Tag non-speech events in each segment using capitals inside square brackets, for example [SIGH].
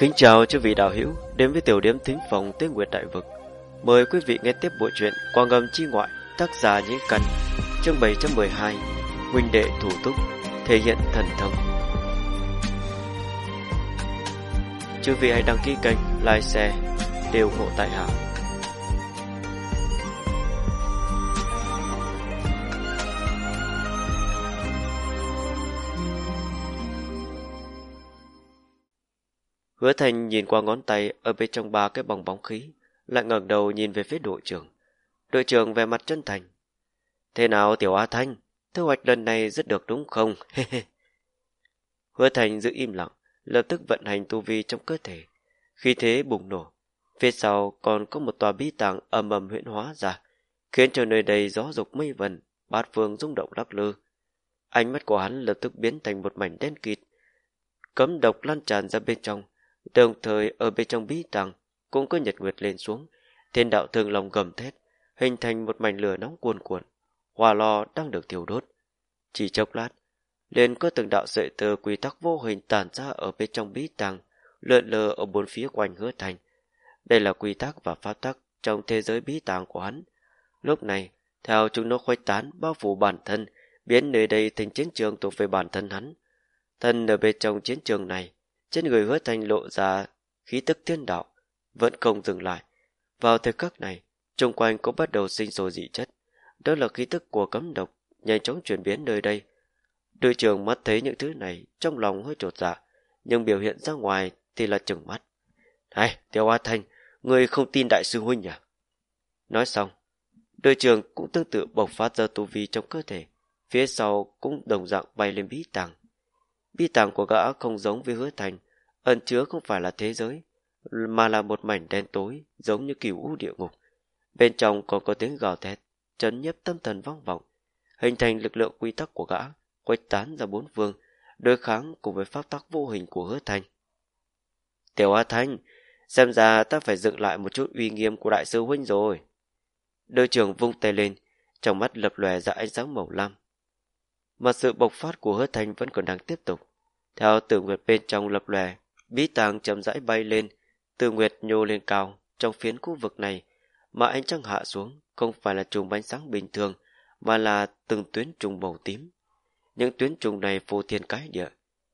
Kính chào chư vị đạo hữu đến với tiểu điểm thính phòng tiếng Nguyệt Đại Vực. Mời quý vị nghe tiếp bộ truyện Quang ngầm chi ngoại tác giả Nhĩ Căn chương 712 Huynh đệ thủ túc thể hiện thần thông. Chư vị hãy đăng ký kênh, like, share, đều hộ tại hạ. Hứa Thành nhìn qua ngón tay ở bên trong ba cái bong bóng khí, lại ngẩng đầu nhìn về phía đội trưởng. Đội trưởng về mặt chân thành. Thế nào Tiểu A Thanh, thu hoạch lần này rất được đúng không? [LAUGHS] Hứa Thành giữ im lặng, lập tức vận hành tu vi trong cơ thể. Khi thế bùng nổ, phía sau còn có một tòa bí tàng ầm ầm huyễn hóa ra, khiến cho nơi đây gió dục mây vần, bát phương rung động lắc lư. Ánh mắt của hắn lập tức biến thành một mảnh đen kịt, cấm độc lan tràn ra bên trong, Đồng thời ở bên trong bí tàng cũng có nhật nguyệt lên xuống, thiên đạo thường lòng gầm thét, hình thành một mảnh lửa nóng cuồn cuộn, hòa lò đang được thiêu đốt. Chỉ chốc lát, liền có từng đạo sợi tơ quy tắc vô hình tàn ra ở bên trong bí tàng, lượn lờ ở bốn phía quanh hứa thành. Đây là quy tắc và pháp tắc trong thế giới bí tàng của hắn. Lúc này, theo chúng nó khuếch tán bao phủ bản thân, biến nơi đây thành chiến trường thuộc về bản thân hắn. Thân ở bên trong chiến trường này, trên người hứa thành lộ ra khí tức thiên đạo, vẫn không dừng lại. Vào thời khắc này, xung quanh cũng bắt đầu sinh sôi dị chất. Đó là khí tức của cấm độc, nhanh chóng chuyển biến nơi đây. Đội trưởng mắt thấy những thứ này, trong lòng hơi trột dạ, nhưng biểu hiện ra ngoài thì là chừng mắt. Này, Tiêu A Thanh, người không tin đại sư huynh à? Nói xong, đội trưởng cũng tương tự bộc phát ra tu vi trong cơ thể, phía sau cũng đồng dạng bay lên bí tàng. Bi tàng của gã không giống với hứa thành, ẩn chứa không phải là thế giới, mà là một mảnh đen tối, giống như cửu u địa ngục. Bên trong còn có tiếng gào thét, chấn nhấp tâm thần vang vọng, hình thành lực lượng quy tắc của gã, quách tán ra bốn phương, đối kháng cùng với pháp tắc vô hình của hứa thành. Tiểu A Thanh, xem ra ta phải dựng lại một chút uy nghiêm của đại sư huynh rồi. Đội trưởng vung tay lên, trong mắt lập lòe ra ánh sáng màu lam, mà sự bộc phát của hứa thành vẫn còn đang tiếp tục. Theo tử nguyệt bên trong lập lòe, bí tàng chậm rãi bay lên, tử nguyệt nhô lên cao trong phiến khu vực này, mà ánh trăng hạ xuống không phải là trùng ánh sáng bình thường, mà là từng tuyến trùng màu tím. Những tuyến trùng này phô thiên cái địa,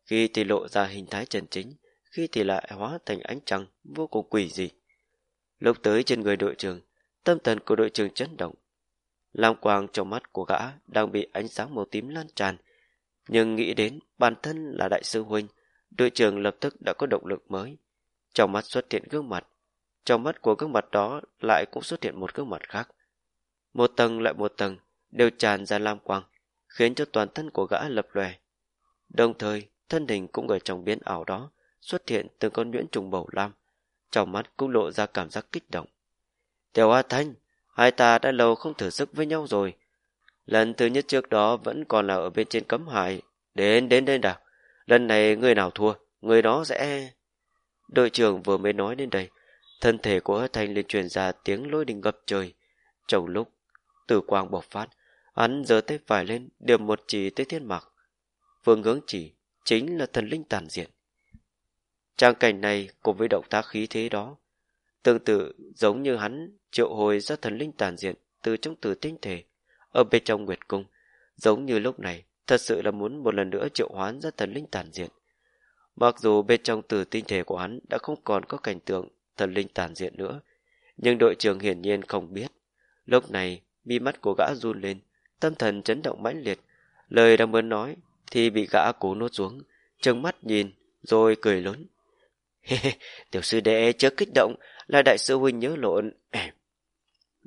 khi thì lộ ra hình thái chân chính, khi thì lại hóa thành ánh trăng vô cùng quỷ dị. Lúc tới trên người đội trưởng, tâm thần của đội trưởng chấn động, Lam quang trong mắt của gã đang bị ánh sáng màu tím lan tràn. Nhưng nghĩ đến bản thân là đại sư huynh, đội trưởng lập tức đã có động lực mới. Trong mắt xuất hiện gương mặt. Trong mắt của gương mặt đó lại cũng xuất hiện một gương mặt khác. Một tầng lại một tầng đều tràn ra lam quang, khiến cho toàn thân của gã lập lòe. Đồng thời, thân hình cũng ở trong biến ảo đó xuất hiện từng con nhuyễn trùng bầu lam. Trong mắt cũng lộ ra cảm giác kích động. Tiểu A Thanh, Hai ta đã lâu không thử sức với nhau rồi. Lần thứ nhất trước đó vẫn còn là ở bên trên cấm hải. Đến, đến đây nào. Lần này người nào thua, người đó sẽ... Đội trưởng vừa mới nói đến đây. Thân thể của hứa thành liền truyền ra tiếng lôi đình ngập trời. Trong lúc tử quang bộc phát, hắn giơ tay phải lên, điểm một chỉ tới thiên mặc. Phương hướng chỉ chính là thần linh tàn diện. Trang cảnh này cùng với động tác khí thế đó Tương tự giống như hắn triệu hồi ra thần linh tàn diện từ trong tử tinh thể ở bên trong nguyệt cung, giống như lúc này thật sự là muốn một lần nữa triệu hoán ra thần linh tàn diện. Mặc dù bên trong tử tinh thể của hắn đã không còn có cảnh tượng thần linh tàn diện nữa, nhưng đội trưởng hiển nhiên không biết. Lúc này, mi mắt của gã run lên, tâm thần chấn động mãnh liệt, lời đang muốn nói thì bị gã cố nốt xuống, trừng mắt nhìn, rồi cười lớn. [LAUGHS] Tiểu sư đệ chớ kích động, là đại sư huynh nhớ lộn. [CLEARS THROAT]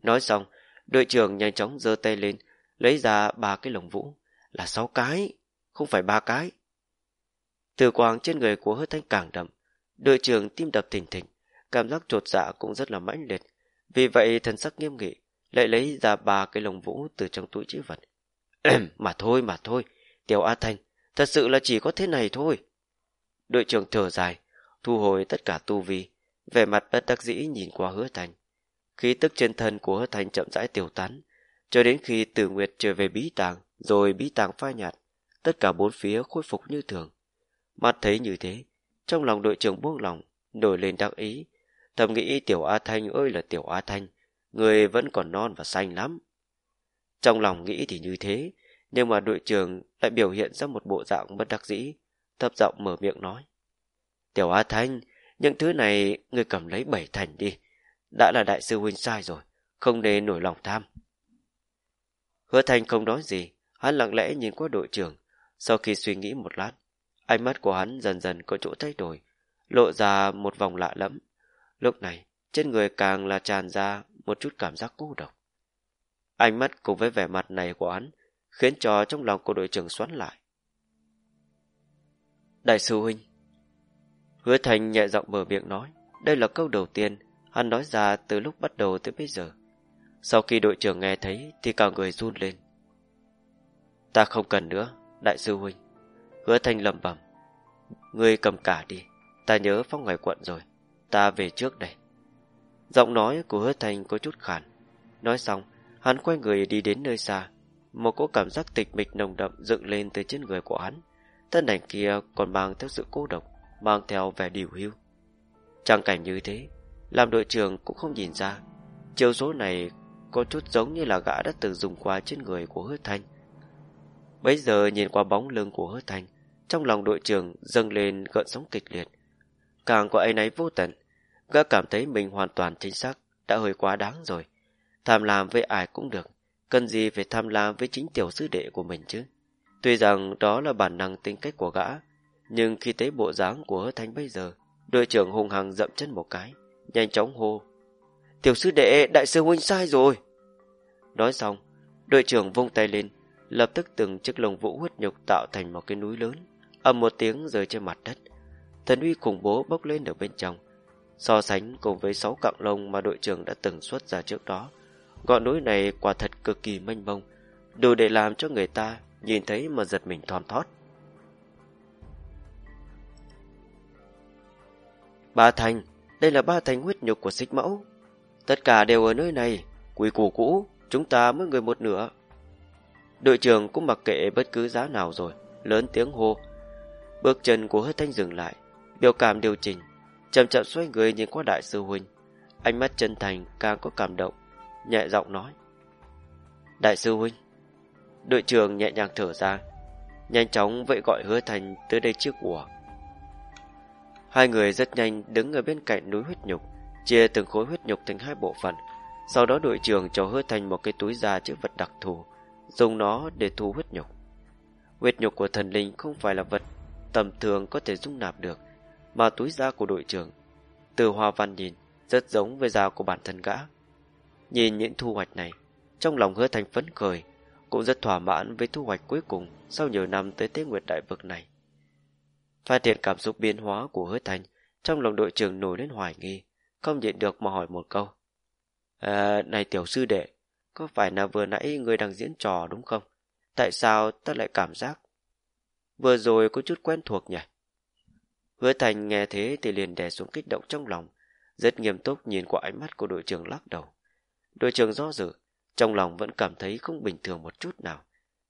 Nói xong, đội trưởng nhanh chóng giơ tay lên, lấy ra ba cái lồng vũ. Là sáu cái, không phải ba cái. Từ quang trên người của hứa thanh càng đậm, đội trưởng tim đập thình thình, cảm giác trột dạ cũng rất là mãnh liệt. Vì vậy thần sắc nghiêm nghị, lại lấy ra ba cái lồng vũ từ trong túi chữ vật. [CLEARS THROAT] mà thôi, mà thôi, tiểu A Thanh, thật sự là chỉ có thế này thôi. Đội trưởng thở dài, thu hồi tất cả tu vi, vẻ mặt bất đắc dĩ nhìn qua hứa thành. Khí tức trên thân của hứa thành chậm rãi tiểu tán, cho đến khi tử nguyệt trở về bí tàng, rồi bí tàng phai nhạt, tất cả bốn phía khôi phục như thường. Mắt thấy như thế, trong lòng đội trưởng buông lòng, nổi lên đắc ý, thầm nghĩ tiểu A Thanh ơi là tiểu A Thanh, người vẫn còn non và xanh lắm. Trong lòng nghĩ thì như thế, nhưng mà đội trưởng lại biểu hiện ra một bộ dạng bất đắc dĩ, thấp giọng mở miệng nói. Tiểu A Thanh, những thứ này người cầm lấy bảy thành đi, đã là đại sư huynh sai rồi, không nên nổi lòng tham. Hứa thành không nói gì, hắn lặng lẽ nhìn qua đội trưởng, sau khi suy nghĩ một lát, ánh mắt của hắn dần dần có chỗ thay đổi, lộ ra một vòng lạ lẫm. Lúc này, trên người càng là tràn ra một chút cảm giác cô độc. Ánh mắt cùng với vẻ mặt này của hắn khiến cho trong lòng của đội trưởng xoắn lại. Đại sư huynh Hứa Thành nhẹ giọng mở miệng nói, Đây là câu đầu tiên Hắn nói ra từ lúc bắt đầu tới bây giờ. Sau khi đội trưởng nghe thấy Thì cả người run lên. Ta không cần nữa, Đại sư huynh. Hứa Thành lầm bẩm, Ngươi cầm cả đi, Ta nhớ phong ngoài quận rồi, Ta về trước đây. Giọng nói của hứa Thành có chút khản Nói xong, Hắn quay người đi đến nơi xa, Một cỗ cảm giác tịch mịch nồng đậm dựng lên từ trên người của hắn. Thân ảnh kia còn mang theo sự cô độc Mang theo vẻ điều hưu Trang cảnh như thế, Làm đội trưởng cũng không nhìn ra Chiều số này có chút giống như là gã đã từng dùng qua trên người của hứa thanh. Bây giờ nhìn qua bóng lưng của hứa thanh, Trong lòng đội trưởng dâng lên gợn sóng kịch liệt. Càng có ấy nấy vô tận, Gã cảm thấy mình hoàn toàn chính xác, Đã hơi quá đáng rồi. Tham lam với ai cũng được, Cần gì phải tham lam với chính tiểu sư đệ của mình chứ? Tuy rằng đó là bản năng tính cách của gã nhưng khi thấy bộ dáng của hứa thanh bây giờ, Đội trưởng hùng hằng dậm chân một cái, Nhanh chóng hô, Tiểu sư đệ, đại sư huynh sai rồi. Nói xong, Đội trưởng vung tay lên, Lập tức từng chiếc lồng vũ huyết nhục tạo thành một cái núi lớn, ầm một tiếng rơi trên mặt đất. Thần uy khủng bố bốc lên ở bên trong. So sánh cùng với sáu cặng lông mà đội trưởng đã từng xuất ra trước đó, Ngọn núi này quả thật cực kỳ mênh mông, Đủ để làm cho người ta nhìn thấy mà giật mình thon thót. Ba thành, Đây là ba thành huyết nhục của xích mẫu. Tất cả đều ở nơi này Quỷ củ cũ, Chúng ta mới người một nửa. Đội trưởng cũng mặc kệ bất cứ giá nào rồi, Lớn tiếng hô. Bước chân của hứa thanh dừng lại, Biểu cảm điều chỉnh, chậm chậm xoay người nhìn qua đại sư huynh. Ánh mắt chân thành càng có cảm động, Nhẹ giọng nói. Đại sư huynh, Đội trưởng nhẹ nhàng thở ra, Nhanh chóng vậy gọi hứa thành tới đây trước của. Hai người rất nhanh đứng ở bên cạnh núi huyết nhục, Chia từng khối huyết nhục thành hai bộ phận, Sau đó đội trưởng cho hứa thành một cái túi da chữ vật đặc thù, Dùng nó để thu huyết nhục. Huyết nhục của thần linh không phải là vật tầm thường có thể dung nạp được, Mà túi da của đội trưởng. Từ hoa văn nhìn, Rất giống với da của bản thân gã. Nhìn những thu hoạch này, Trong lòng hứa thành phấn khởi, Cũng rất thỏa mãn với thu hoạch cuối cùng Sau nhiều năm tới tế nguyệt đại vực này. Phát hiện cảm xúc biến hóa của hứa thành, Trong lòng đội trưởng nổi lên hoài nghi, Không nhịn được mà hỏi một câu. À này tiểu sư đệ, Có phải là vừa nãy người đang diễn trò đúng không? Tại sao ta lại cảm giác Vừa rồi có chút quen thuộc nhỉ? Hứa thành nghe thế thì liền đè xuống kích động trong lòng, Rất nghiêm túc nhìn qua ánh mắt của đội trưởng lắc đầu. Đội trưởng do dự, Trong lòng vẫn cảm thấy không bình thường một chút nào.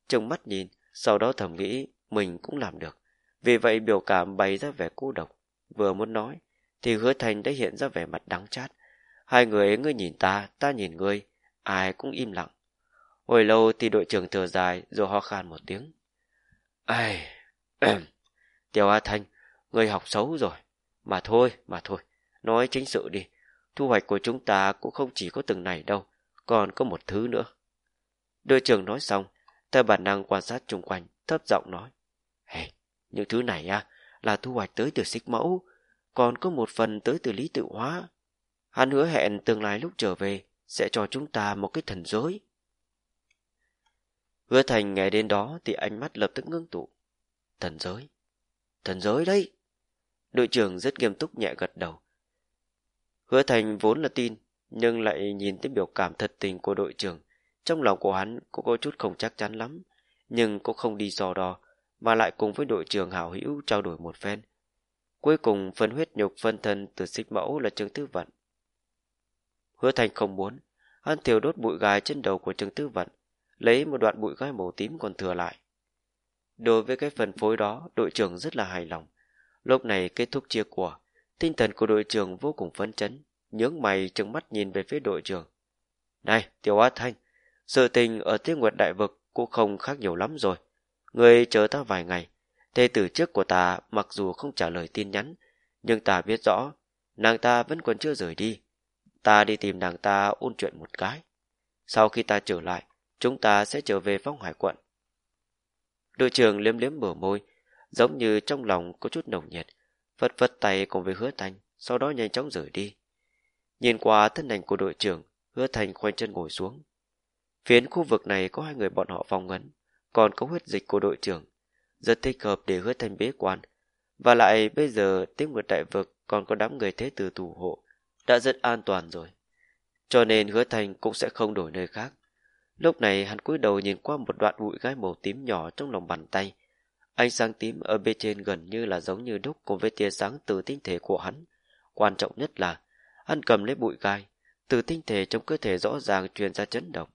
Trông mắt nhìn, Sau đó thầm nghĩ mình cũng làm được. Vì vậy biểu cảm bày ra vẻ cô độc. Vừa muốn nói Thì hứa thành đã hiện ra vẻ mặt đắng chát. Hai người ngươi nhìn ta, ta nhìn ngươi Ai cũng im lặng. Hồi lâu thì đội trưởng thở dài Rồi ho khan một tiếng. Ai... Tiểu A Thanh Ngươi học xấu rồi. Mà thôi, mà thôi Nói chính sự đi. Thu hoạch của chúng ta cũng không chỉ có từng này đâu Còn có một thứ nữa. Đội trưởng nói xong Theo bản năng quan sát chung quanh Thấp giọng nói. Hey, những thứ này à Là thu hoạch tới từ xích mẫu Còn có một phần tới từ lý tự hóa. Hắn hứa hẹn tương lai lúc trở về Sẽ cho chúng ta một cái thần giới. Hứa thành nghe đến đó Thì ánh mắt lập tức ngưng tụ. Thần giới? Thần giới đấy! Đội trưởng rất nghiêm túc nhẹ gật đầu. Hứa thành vốn là tin Nhưng lại nhìn thấy biểu cảm thật tình của đội trưởng. Trong lòng của hắn cũng có chút không chắc chắn lắm Nhưng cũng không đi dò đò, mà lại cùng với đội trưởng hảo hữu trao đổi một phen Cuối cùng phân huyết nhục phân thân từ xích mẫu là Trương Tư Vận Hứa thành không muốn Hắn thiêu đốt bụi gai trên đầu của Trương Tư Vận Lấy một đoạn bụi gai màu tím còn thừa lại Đối với cái phần phối đó Đội trưởng rất là hài lòng Lúc này kết thúc chia của Tinh thần của đội trưởng vô cùng phấn chấn, nhướng mày trừng mắt nhìn về phía đội trưởng. Này, Tiểu Á Thanh, sự tình ở Tiên Nguyệt Đại Vực cũng không khác nhiều lắm rồi. Người chờ ta vài ngày. Thê tử trước của ta mặc dù không trả lời tin nhắn, nhưng ta biết rõ, nàng ta vẫn còn chưa rời đi. Ta đi tìm nàng ta ôn chuyện một cái. Sau khi ta trở lại, chúng ta sẽ trở về phong hải quận. Đội trưởng liếm liếm bờ môi, giống như trong lòng có chút nồng nhiệt, phật phật tay cùng với hứa thành, sau đó nhanh chóng rời đi. Nhìn qua thân ảnh của đội trưởng, hứa thành khoanh chân ngồi xuống. Phiến khu vực này có hai người bọn họ phong ngấn còn có huyết dịch của đội trưởng, rất thích hợp để hứa thành bế quan. Và lại bây giờ tiếng nguyệt đại vực còn có đám người thế tử thủ hộ, đã rất an toàn rồi. Cho nên hứa thành cũng sẽ không đổi nơi khác. Lúc này hắn cúi đầu nhìn qua một đoạn bụi gai màu tím nhỏ trong lòng bàn tay. Ánh sáng tím ở bên trên gần như là giống như đúc cùng với tia sáng từ tinh thể của hắn. Quan trọng nhất là hắn cầm lấy bụi gai, từ tinh thể trong cơ thể rõ ràng truyền ra chấn động.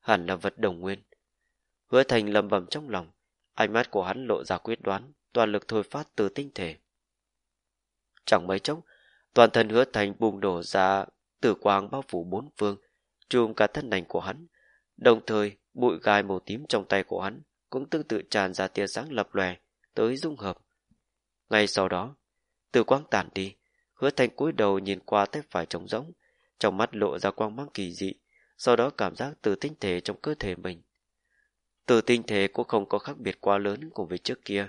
Hẳn là vật đồng nguyên. Hứa thành lầm bầm trong lòng, ánh mắt của hắn lộ ra quyết đoán, toàn lực thôi phát từ tinh thể. Chẳng mấy chốc, toàn thân hứa thành bùng đổ ra tử quang bao phủ bốn phương, trùm cả thân ảnh của hắn. Đồng thời, bụi gai màu tím trong tay của hắn cũng tương tự tràn ra tia sáng lập lòe tới dung hợp. Ngay sau đó, tử quang tản đi, hứa thành cúi đầu nhìn qua tay phải trống rỗng, trong mắt lộ ra quang mang kỳ dị, sau đó cảm giác từ tinh thể trong cơ thể mình. Từ tinh thể cũng không có khác biệt quá lớn cùng với trước kia.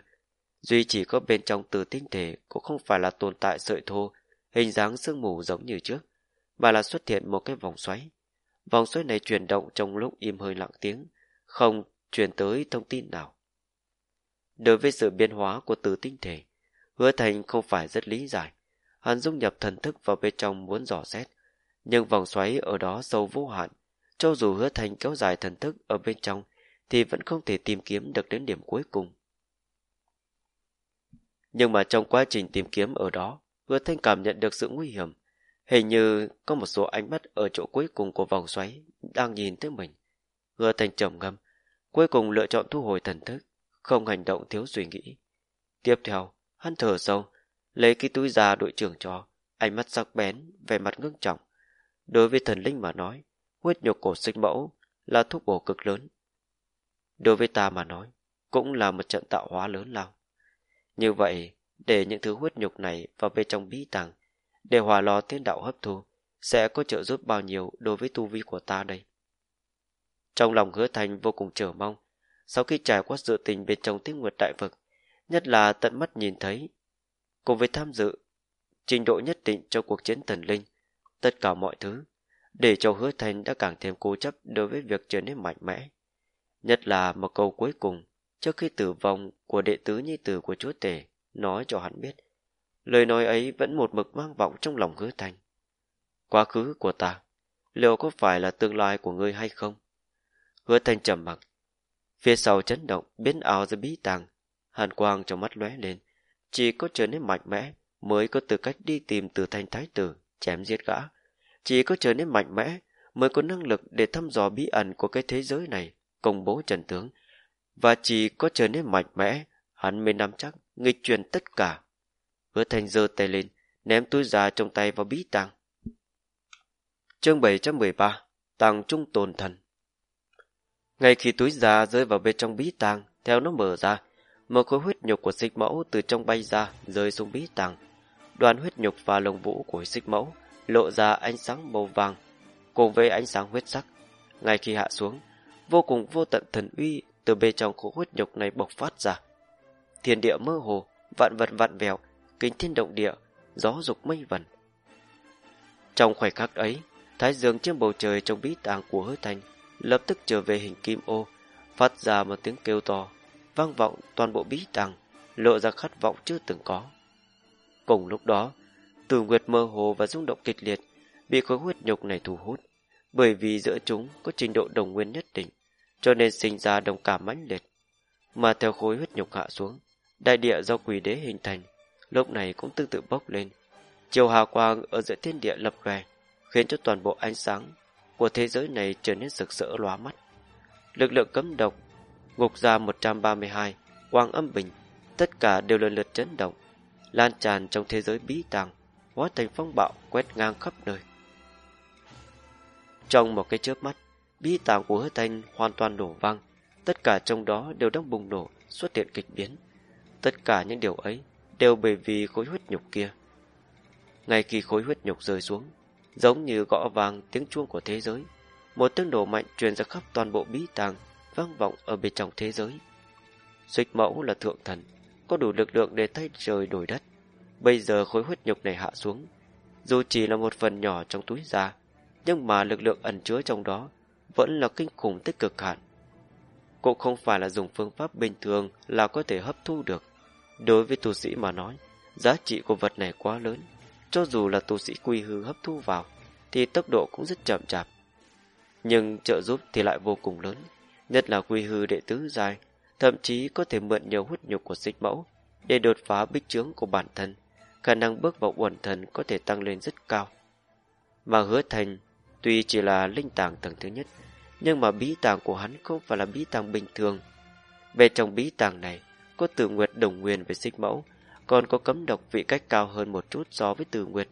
Duy chỉ có bên trong từ tinh thể cũng không phải là tồn tại sợi thô, hình dáng sương mù giống như trước, mà là xuất hiện một cái vòng xoáy. Vòng xoáy này chuyển động trong lúc im hơi lặng tiếng, không truyền tới thông tin nào. Đối với sự biến hóa của từ tinh thể, hứa thành không phải rất lý giải. Hắn dung nhập thần thức vào bên trong muốn dò xét, nhưng vòng xoáy ở đó sâu vô hạn. Cho dù hứa thành kéo dài thần thức ở bên trong, thì vẫn không thể tìm kiếm được đến điểm cuối cùng. Nhưng mà trong quá trình tìm kiếm ở đó, hứa thanh cảm nhận được sự nguy hiểm. Hình như có một số ánh mắt ở chỗ cuối cùng của vòng xoáy đang nhìn tới mình. Hứa thanh trầm ngâm, cuối cùng lựa chọn thu hồi thần thức, không hành động thiếu suy nghĩ. Tiếp theo, hắn thở sâu, lấy cái túi ra đội trưởng cho, ánh mắt sắc bén, vẻ mặt ngưng trọng. Đối với thần linh mà nói, huyết nhục cổ sinh mẫu là thuốc bổ cực lớn. Đối với ta mà nói, cũng là một trận tạo hóa lớn lao. Như vậy, để những thứ huyết nhục này vào bên trong bí tàng, để hòa lò tiên đạo hấp thu, sẽ có trợ giúp bao nhiêu đối với tu vi của ta đây. Trong lòng hứa thành vô cùng chờ mong, sau khi trải qua sự tình bên trong tiếng nguyệt đại vực, nhất là tận mắt nhìn thấy, cùng với tham dự, trình độ nhất định cho cuộc chiến thần linh, tất cả mọi thứ, để cho hứa thành đã càng thêm cố chấp đối với việc trở nên mạnh mẽ. Nhất là một câu cuối cùng, trước khi tử vong của đệ tứ nhi tử của chúa tể, nói cho hắn biết. Lời nói ấy vẫn một mực mang vọng trong lòng hứa thành. Quá khứ của ta, liệu có phải là tương lai của ngươi hay không? Hứa thành trầm mặc. Phía sau chấn động, biến ảo ra bí tàng. Hàn quang trong mắt lóe lên. Chỉ có trở nên mạnh mẽ mới có tư cách đi tìm từ thanh thái tử, chém giết gã. Chỉ có trở nên mạnh mẽ mới có năng lực để thăm dò bí ẩn của cái thế giới này, công bố trần tướng. Và chỉ có trở nên mạnh mẽ, hắn mới nắm chắc, nghịch truyền tất cả. Hứa thành giơ tay lên, ném túi già trong tay vào bí tàng. Chương 713 Tàng trung tồn thần Ngay khi túi già rơi vào bên trong bí tàng, theo nó mở ra, một khối huyết nhục của xích mẫu từ trong bay ra, rơi xuống bí tàng. Đoàn huyết nhục và lồng vũ của xích mẫu lộ ra ánh sáng màu vàng, cùng với ánh sáng huyết sắc. Ngay khi hạ xuống, vô cùng vô tận thần uy từ bên trong khối huyết nhục này bộc phát ra. Thiên địa mơ hồ, vạn vật vạn vẹo, kính thiên động địa, gió dục mây vần. Trong khoảnh khắc ấy, thái dương trên bầu trời trong bí tàng của hứa thành lập tức trở về hình kim ô, phát ra một tiếng kêu to, vang vọng toàn bộ bí tàng, lộ ra khát vọng chưa từng có. Cùng lúc đó, từ Nguyệt mơ hồ và rung động kịch liệt, bị khối huyết nhục này thu hút, bởi vì giữa chúng có trình độ đồng nguyên nhất định, cho nên sinh ra đồng cảm mãnh liệt. Mà theo khối huyết nhục hạ xuống, đại địa do quỷ đế hình thành, lúc này cũng tương tự bốc lên. Chiều hào quang ở giữa thiên địa lập lòe, khiến cho toàn bộ ánh sáng của thế giới này trở nên rực rỡ lóa mắt. Lực lượng cấm độc, ngục ra 132, quang âm bình, tất cả đều lần lượt chấn động. lan tràn trong thế giới bí tàng, hóa thành phong bạo quét ngang khắp nơi. Trong một cái chớp mắt, bí tàng của hứa thanh hoàn toàn đổ văng tất cả trong đó đều đang bùng nổ, xuất hiện kịch biến. Tất cả những điều ấy đều bởi vì khối huyết nhục kia. Ngay khi khối huyết nhục rơi xuống, giống như gõ vàng tiếng chuông của thế giới, một tiếng nổ mạnh truyền ra khắp toàn bộ bí tàng, vang vọng ở bên trong thế giới. Xích mẫu là thượng thần, có đủ lực lượng để thay trời đổi đất. Bây giờ khối huyết nhục này hạ xuống, dù chỉ là một phần nhỏ trong túi da, nhưng mà lực lượng ẩn chứa trong đó vẫn là kinh khủng tích cực hạn. Cũng không phải là dùng phương pháp bình thường là có thể hấp thu được. Đối với tu sĩ mà nói, giá trị của vật này quá lớn. Cho dù là tu sĩ quy hư hấp thu vào, thì tốc độ cũng rất chậm chạp. Nhưng trợ giúp thì lại vô cùng lớn, nhất là quy hư đệ tứ dài, thậm chí có thể mượn nhiều hút nhục của xích mẫu để đột phá bích chướng của bản thân. Khả năng bước vào uẩn thần có thể tăng lên rất cao. Mà hứa thành, tuy chỉ là linh tàng tầng thứ nhất, nhưng mà bí tàng của hắn không phải là bí tàng bình thường. Về trong bí tàng này, có tử nguyệt đồng nguyên với xích mẫu, còn có cấm độc vị cách cao hơn một chút so với tử nguyệt.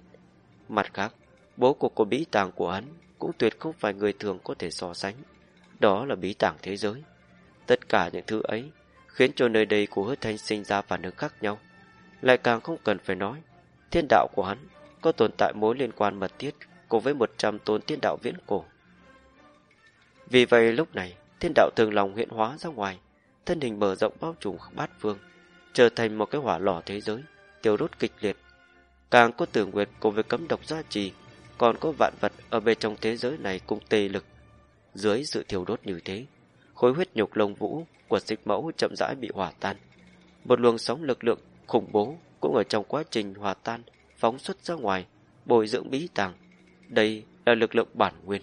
Mặt khác, bố cục của bí tàng của hắn cũng tuyệt không phải người thường có thể so sánh. Đó là bí tàng thế giới. Tất cả những thứ ấy khiến cho nơi đây của hứa thanh sinh ra phản ứng khác nhau. Lại càng không cần phải nói, thiên đạo của hắn có tồn tại mối liên quan mật thiết cùng với một trăm tôn thiên đạo viễn cổ. Vì vậy lúc này, thiên đạo thường lòng hiện hóa ra ngoài, thân hình mở rộng bao trùm bát phương, trở thành một cái hỏa lò thế giới, tiêu đốt kịch liệt. Càng có tưởng nguyệt cùng với cấm độc gia trì, còn có vạn vật ở bên trong thế giới này cũng tê lực. Dưới sự thiêu đốt như thế, khối huyết nhục lông vũ của dịch mẫu chậm rãi bị hỏa tan. Một luồng sóng lực lượng khủng bố cũng ở trong quá trình hòa tan phóng xuất ra ngoài, bồi dưỡng bí tàng. Đây là lực lượng bản nguyên.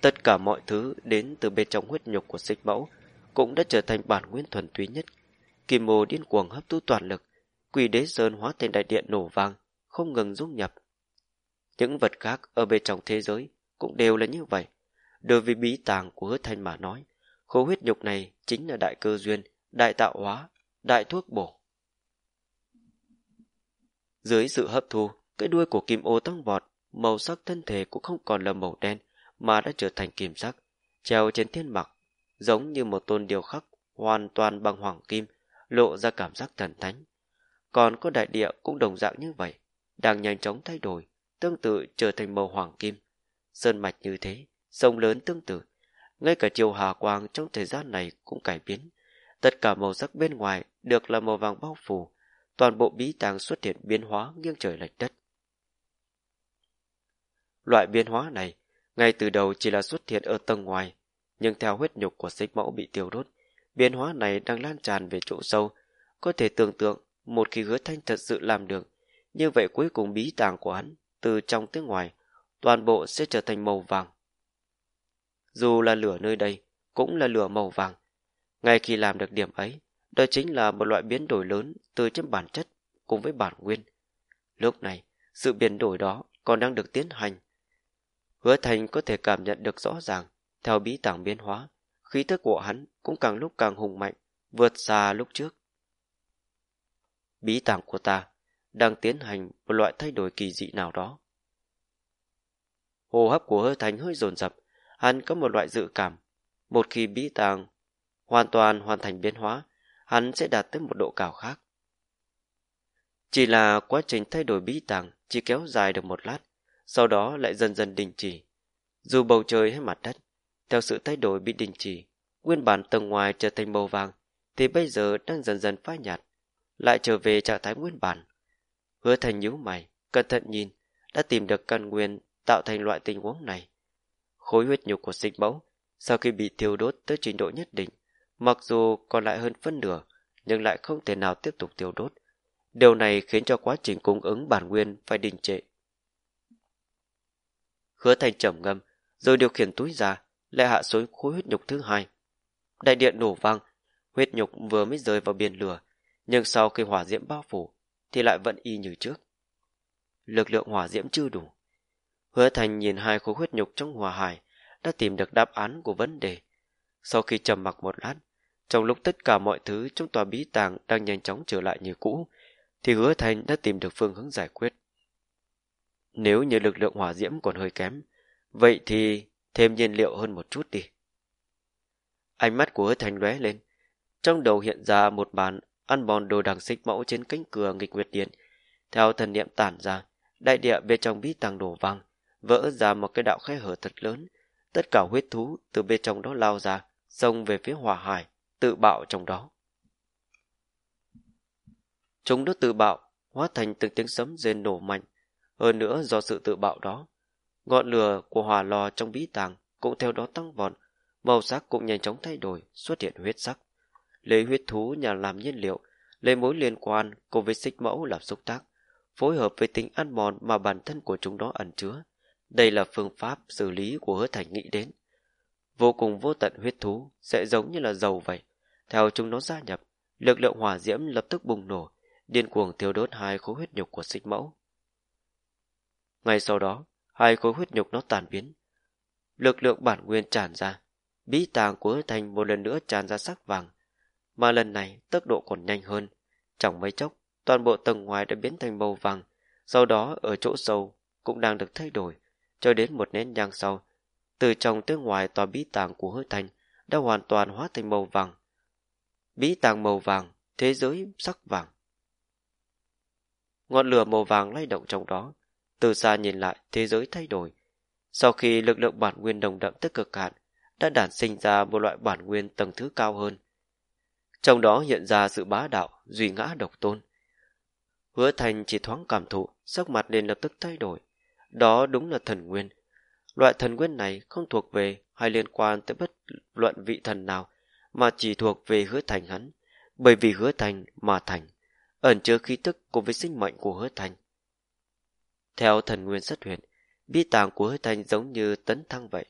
Tất cả mọi thứ đến từ bên trong huyết nhục của xích mẫu cũng đã trở thành bản nguyên thuần túy nhất. Kim mô điên cuồng hấp thu toàn lực, quỷ đế sơn hóa thành đại điện nổ vang, không ngừng dung nhập. Những vật khác ở bên trong thế giới cũng đều là như vậy. Đối với bí tàng của hứa thanh mà nói, khối huyết nhục này chính là đại cơ duyên, đại tạo hóa, đại thuốc bổ. Dưới sự hấp thu, cái đuôi của kim ô tăng vọt, màu sắc thân thể cũng không còn là màu đen, mà đã trở thành kim sắc, treo trên thiên mặc, giống như một tôn điêu khắc hoàn toàn bằng hoàng kim, lộ ra cảm giác thần thánh. Còn có đại địa cũng đồng dạng như vậy, đang nhanh chóng thay đổi, tương tự trở thành màu hoàng kim. Sơn mạch như thế, sông lớn tương tự, ngay cả chiều hà quang trong thời gian này cũng cải biến. Tất cả màu sắc bên ngoài được là màu vàng bao phủ, toàn bộ bí tàng xuất hiện biến hóa nghiêng trời lệch đất. Loại biến hóa này ngay từ đầu chỉ là xuất hiện ở tầng ngoài, nhưng theo huyết nhục của xích mẫu bị tiêu đốt, biến hóa này đang lan tràn về chỗ sâu. Có thể tưởng tượng, một khi hứa thanh thật sự làm được, như vậy cuối cùng bí tàng của hắn, từ trong tới ngoài, toàn bộ sẽ trở thành màu vàng. Dù là lửa nơi đây, cũng là lửa màu vàng. Ngay khi làm được điểm ấy, đó chính là một loại biến đổi lớn từ trên bản chất cùng với bản nguyên. Lúc này, sự biến đổi đó còn đang được tiến hành Hứa Thành có thể cảm nhận được rõ ràng, theo bí tàng biến hóa, khí thức của hắn cũng càng lúc càng hùng mạnh, vượt xa lúc trước. Bí tàng của ta đang tiến hành một loại thay đổi kỳ dị nào đó. Hô hấp của hứa thành hơi dồn dập, hắn có một loại dự cảm. Một khi bí tàng hoàn toàn hoàn thành biến hóa, hắn sẽ đạt tới một độ cao khác. Chỉ là quá trình thay đổi bí tàng chỉ kéo dài được một lát, sau đó lại dần dần đình chỉ. Dù bầu trời hay mặt đất, theo sự thay đổi bị đình chỉ, nguyên bản tầng ngoài trở thành màu vàng, thì bây giờ đang dần dần phai nhạt, lại trở về trạng thái nguyên bản. Hứa thành nhíu mày, cẩn thận nhìn, đã tìm được căn nguyên tạo thành loại tình huống này. Khối huyết nhục của sinh mẫu, sau khi bị thiêu đốt tới trình độ nhất định, mặc dù còn lại hơn phân nửa, nhưng lại không thể nào tiếp tục thiêu đốt. Điều này khiến cho quá trình cung ứng bản nguyên phải đình trệ. Hứa thành trầm ngâm, rồi điều khiển túi ra, lại hạ xuống khối huyết nhục thứ hai. Đại điện nổ vang, huyết nhục vừa mới rơi vào biển lửa, nhưng sau khi hỏa diễm bao phủ, thì lại vẫn y như trước. Lực lượng hỏa diễm chưa đủ. Hứa thành nhìn hai khối huyết nhục trong hỏa hải, đã tìm được đáp án của vấn đề. Sau khi trầm mặc một lát, Trong lúc tất cả mọi thứ trong tòa bí tàng đang nhanh chóng trở lại như cũ, thì hứa thành đã tìm được phương hướng giải quyết. Nếu như lực lượng hỏa diễm còn hơi kém, vậy thì thêm nhiên liệu hơn một chút đi. Ánh mắt của hứa thành lóe lên, trong đầu hiện ra một bàn ăn bòn đồ đằng xích mẫu trên cánh cửa nghịch nguyệt điện. Theo thần niệm tản ra, đại địa bên trong bí tàng đổ vang, vỡ ra một cái đạo khe hở thật lớn. Tất cả huyết thú từ bên trong đó lao ra, xông về phía hỏa hải, tự bạo trong đó. Chúng nó tự bạo, hóa thành từng tiếng sấm rền nổ mạnh. Hơn nữa do sự tự bạo đó, ngọn lửa của hỏa lò trong bí tàng cũng theo đó tăng vọt, màu sắc cũng nhanh chóng thay đổi, xuất hiện huyết sắc. Lấy huyết thú nhà làm nhiên liệu, lấy mối liên quan cùng với xích mẫu làm xúc tác, phối hợp với tính ăn mòn mà bản thân của chúng đó ẩn chứa. Đây là phương pháp xử lý của hứa thành nghĩ đến. Vô cùng vô tận huyết thú sẽ giống như là dầu vậy. Theo chúng nó gia nhập, lực lượng hỏa diễm lập tức bùng nổ, điên cuồng thiêu đốt hai khối huyết nhục của xích mẫu. Ngay sau đó, hai khối huyết nhục nó tàn biến. Lực lượng bản nguyên tràn ra, bí tàng của hứa thành một lần nữa tràn ra sắc vàng, mà lần này tốc độ còn nhanh hơn. Trong mấy chốc, toàn bộ tầng ngoài đã biến thành màu vàng, sau đó ở chỗ sâu cũng đang được thay đổi, cho đến một nén nhang sau. Từ trong tới ngoài tòa bí tàng của hứa thành đã hoàn toàn hóa thành màu vàng. Bí tàng màu vàng, thế giới sắc vàng. Ngọn lửa màu vàng lay động trong đó, từ xa nhìn lại thế giới thay đổi. Sau khi lực lượng bản nguyên đồng đậm tức cực hạn, đã đản sinh ra một loại bản nguyên tầng thứ cao hơn, trong đó hiện ra sự bá đạo, duy ngã độc tôn. Hứa thành chỉ thoáng cảm thụ, sắc mặt liền lập tức thay đổi. Đó đúng là thần nguyên. Loại thần nguyên này không thuộc về hay liên quan tới bất luận vị thần nào, mà chỉ thuộc về hứa thành hắn. Bởi vì hứa thành mà thành, ẩn chứa khí tức cùng với sinh mệnh của hứa thành. Theo thần nguyên xuất hiện, bí tàng của hứa thành giống như tấn thăng vậy,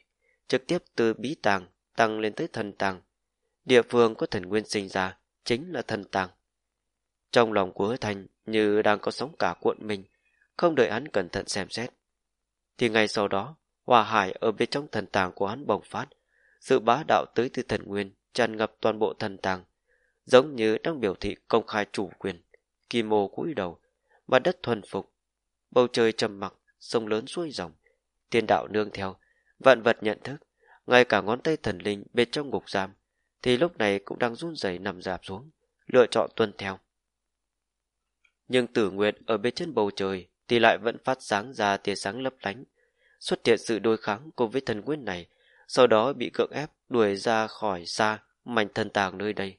trực tiếp từ bí tàng tăng lên tới thần tàng, Địa phương có thần nguyên sinh ra chính là thần tàng. Trong lòng của hứa thành như đang có sóng cả cuộn mình, không đợi hắn cẩn thận xem xét. Thì ngay sau đó, hòa hải ở bên trong thần tàng của hắn bùng phát, sự bá đạo tới từ thần nguyên tràn ngập toàn bộ thần tàng, giống như đang biểu thị công khai chủ quyền. Kim mô cúi đầu, mặt đất thuần phục, bầu trời trầm mặc, sông lớn xuôi dòng, tiên đạo nương theo, vạn vật nhận thức, ngay cả ngón tay thần linh bên trong ngục giam thì lúc này cũng đang run rẩy nằm dạp xuống, lựa chọn tuân theo. Nhưng tử nguyệt ở bên trên bầu trời thì lại vẫn phát sáng ra tia sáng lấp lánh, xuất hiện sự đối kháng cùng với thần quyết này, sau đó bị cưỡng ép đuổi ra khỏi xa mảnh thân tàng nơi đây.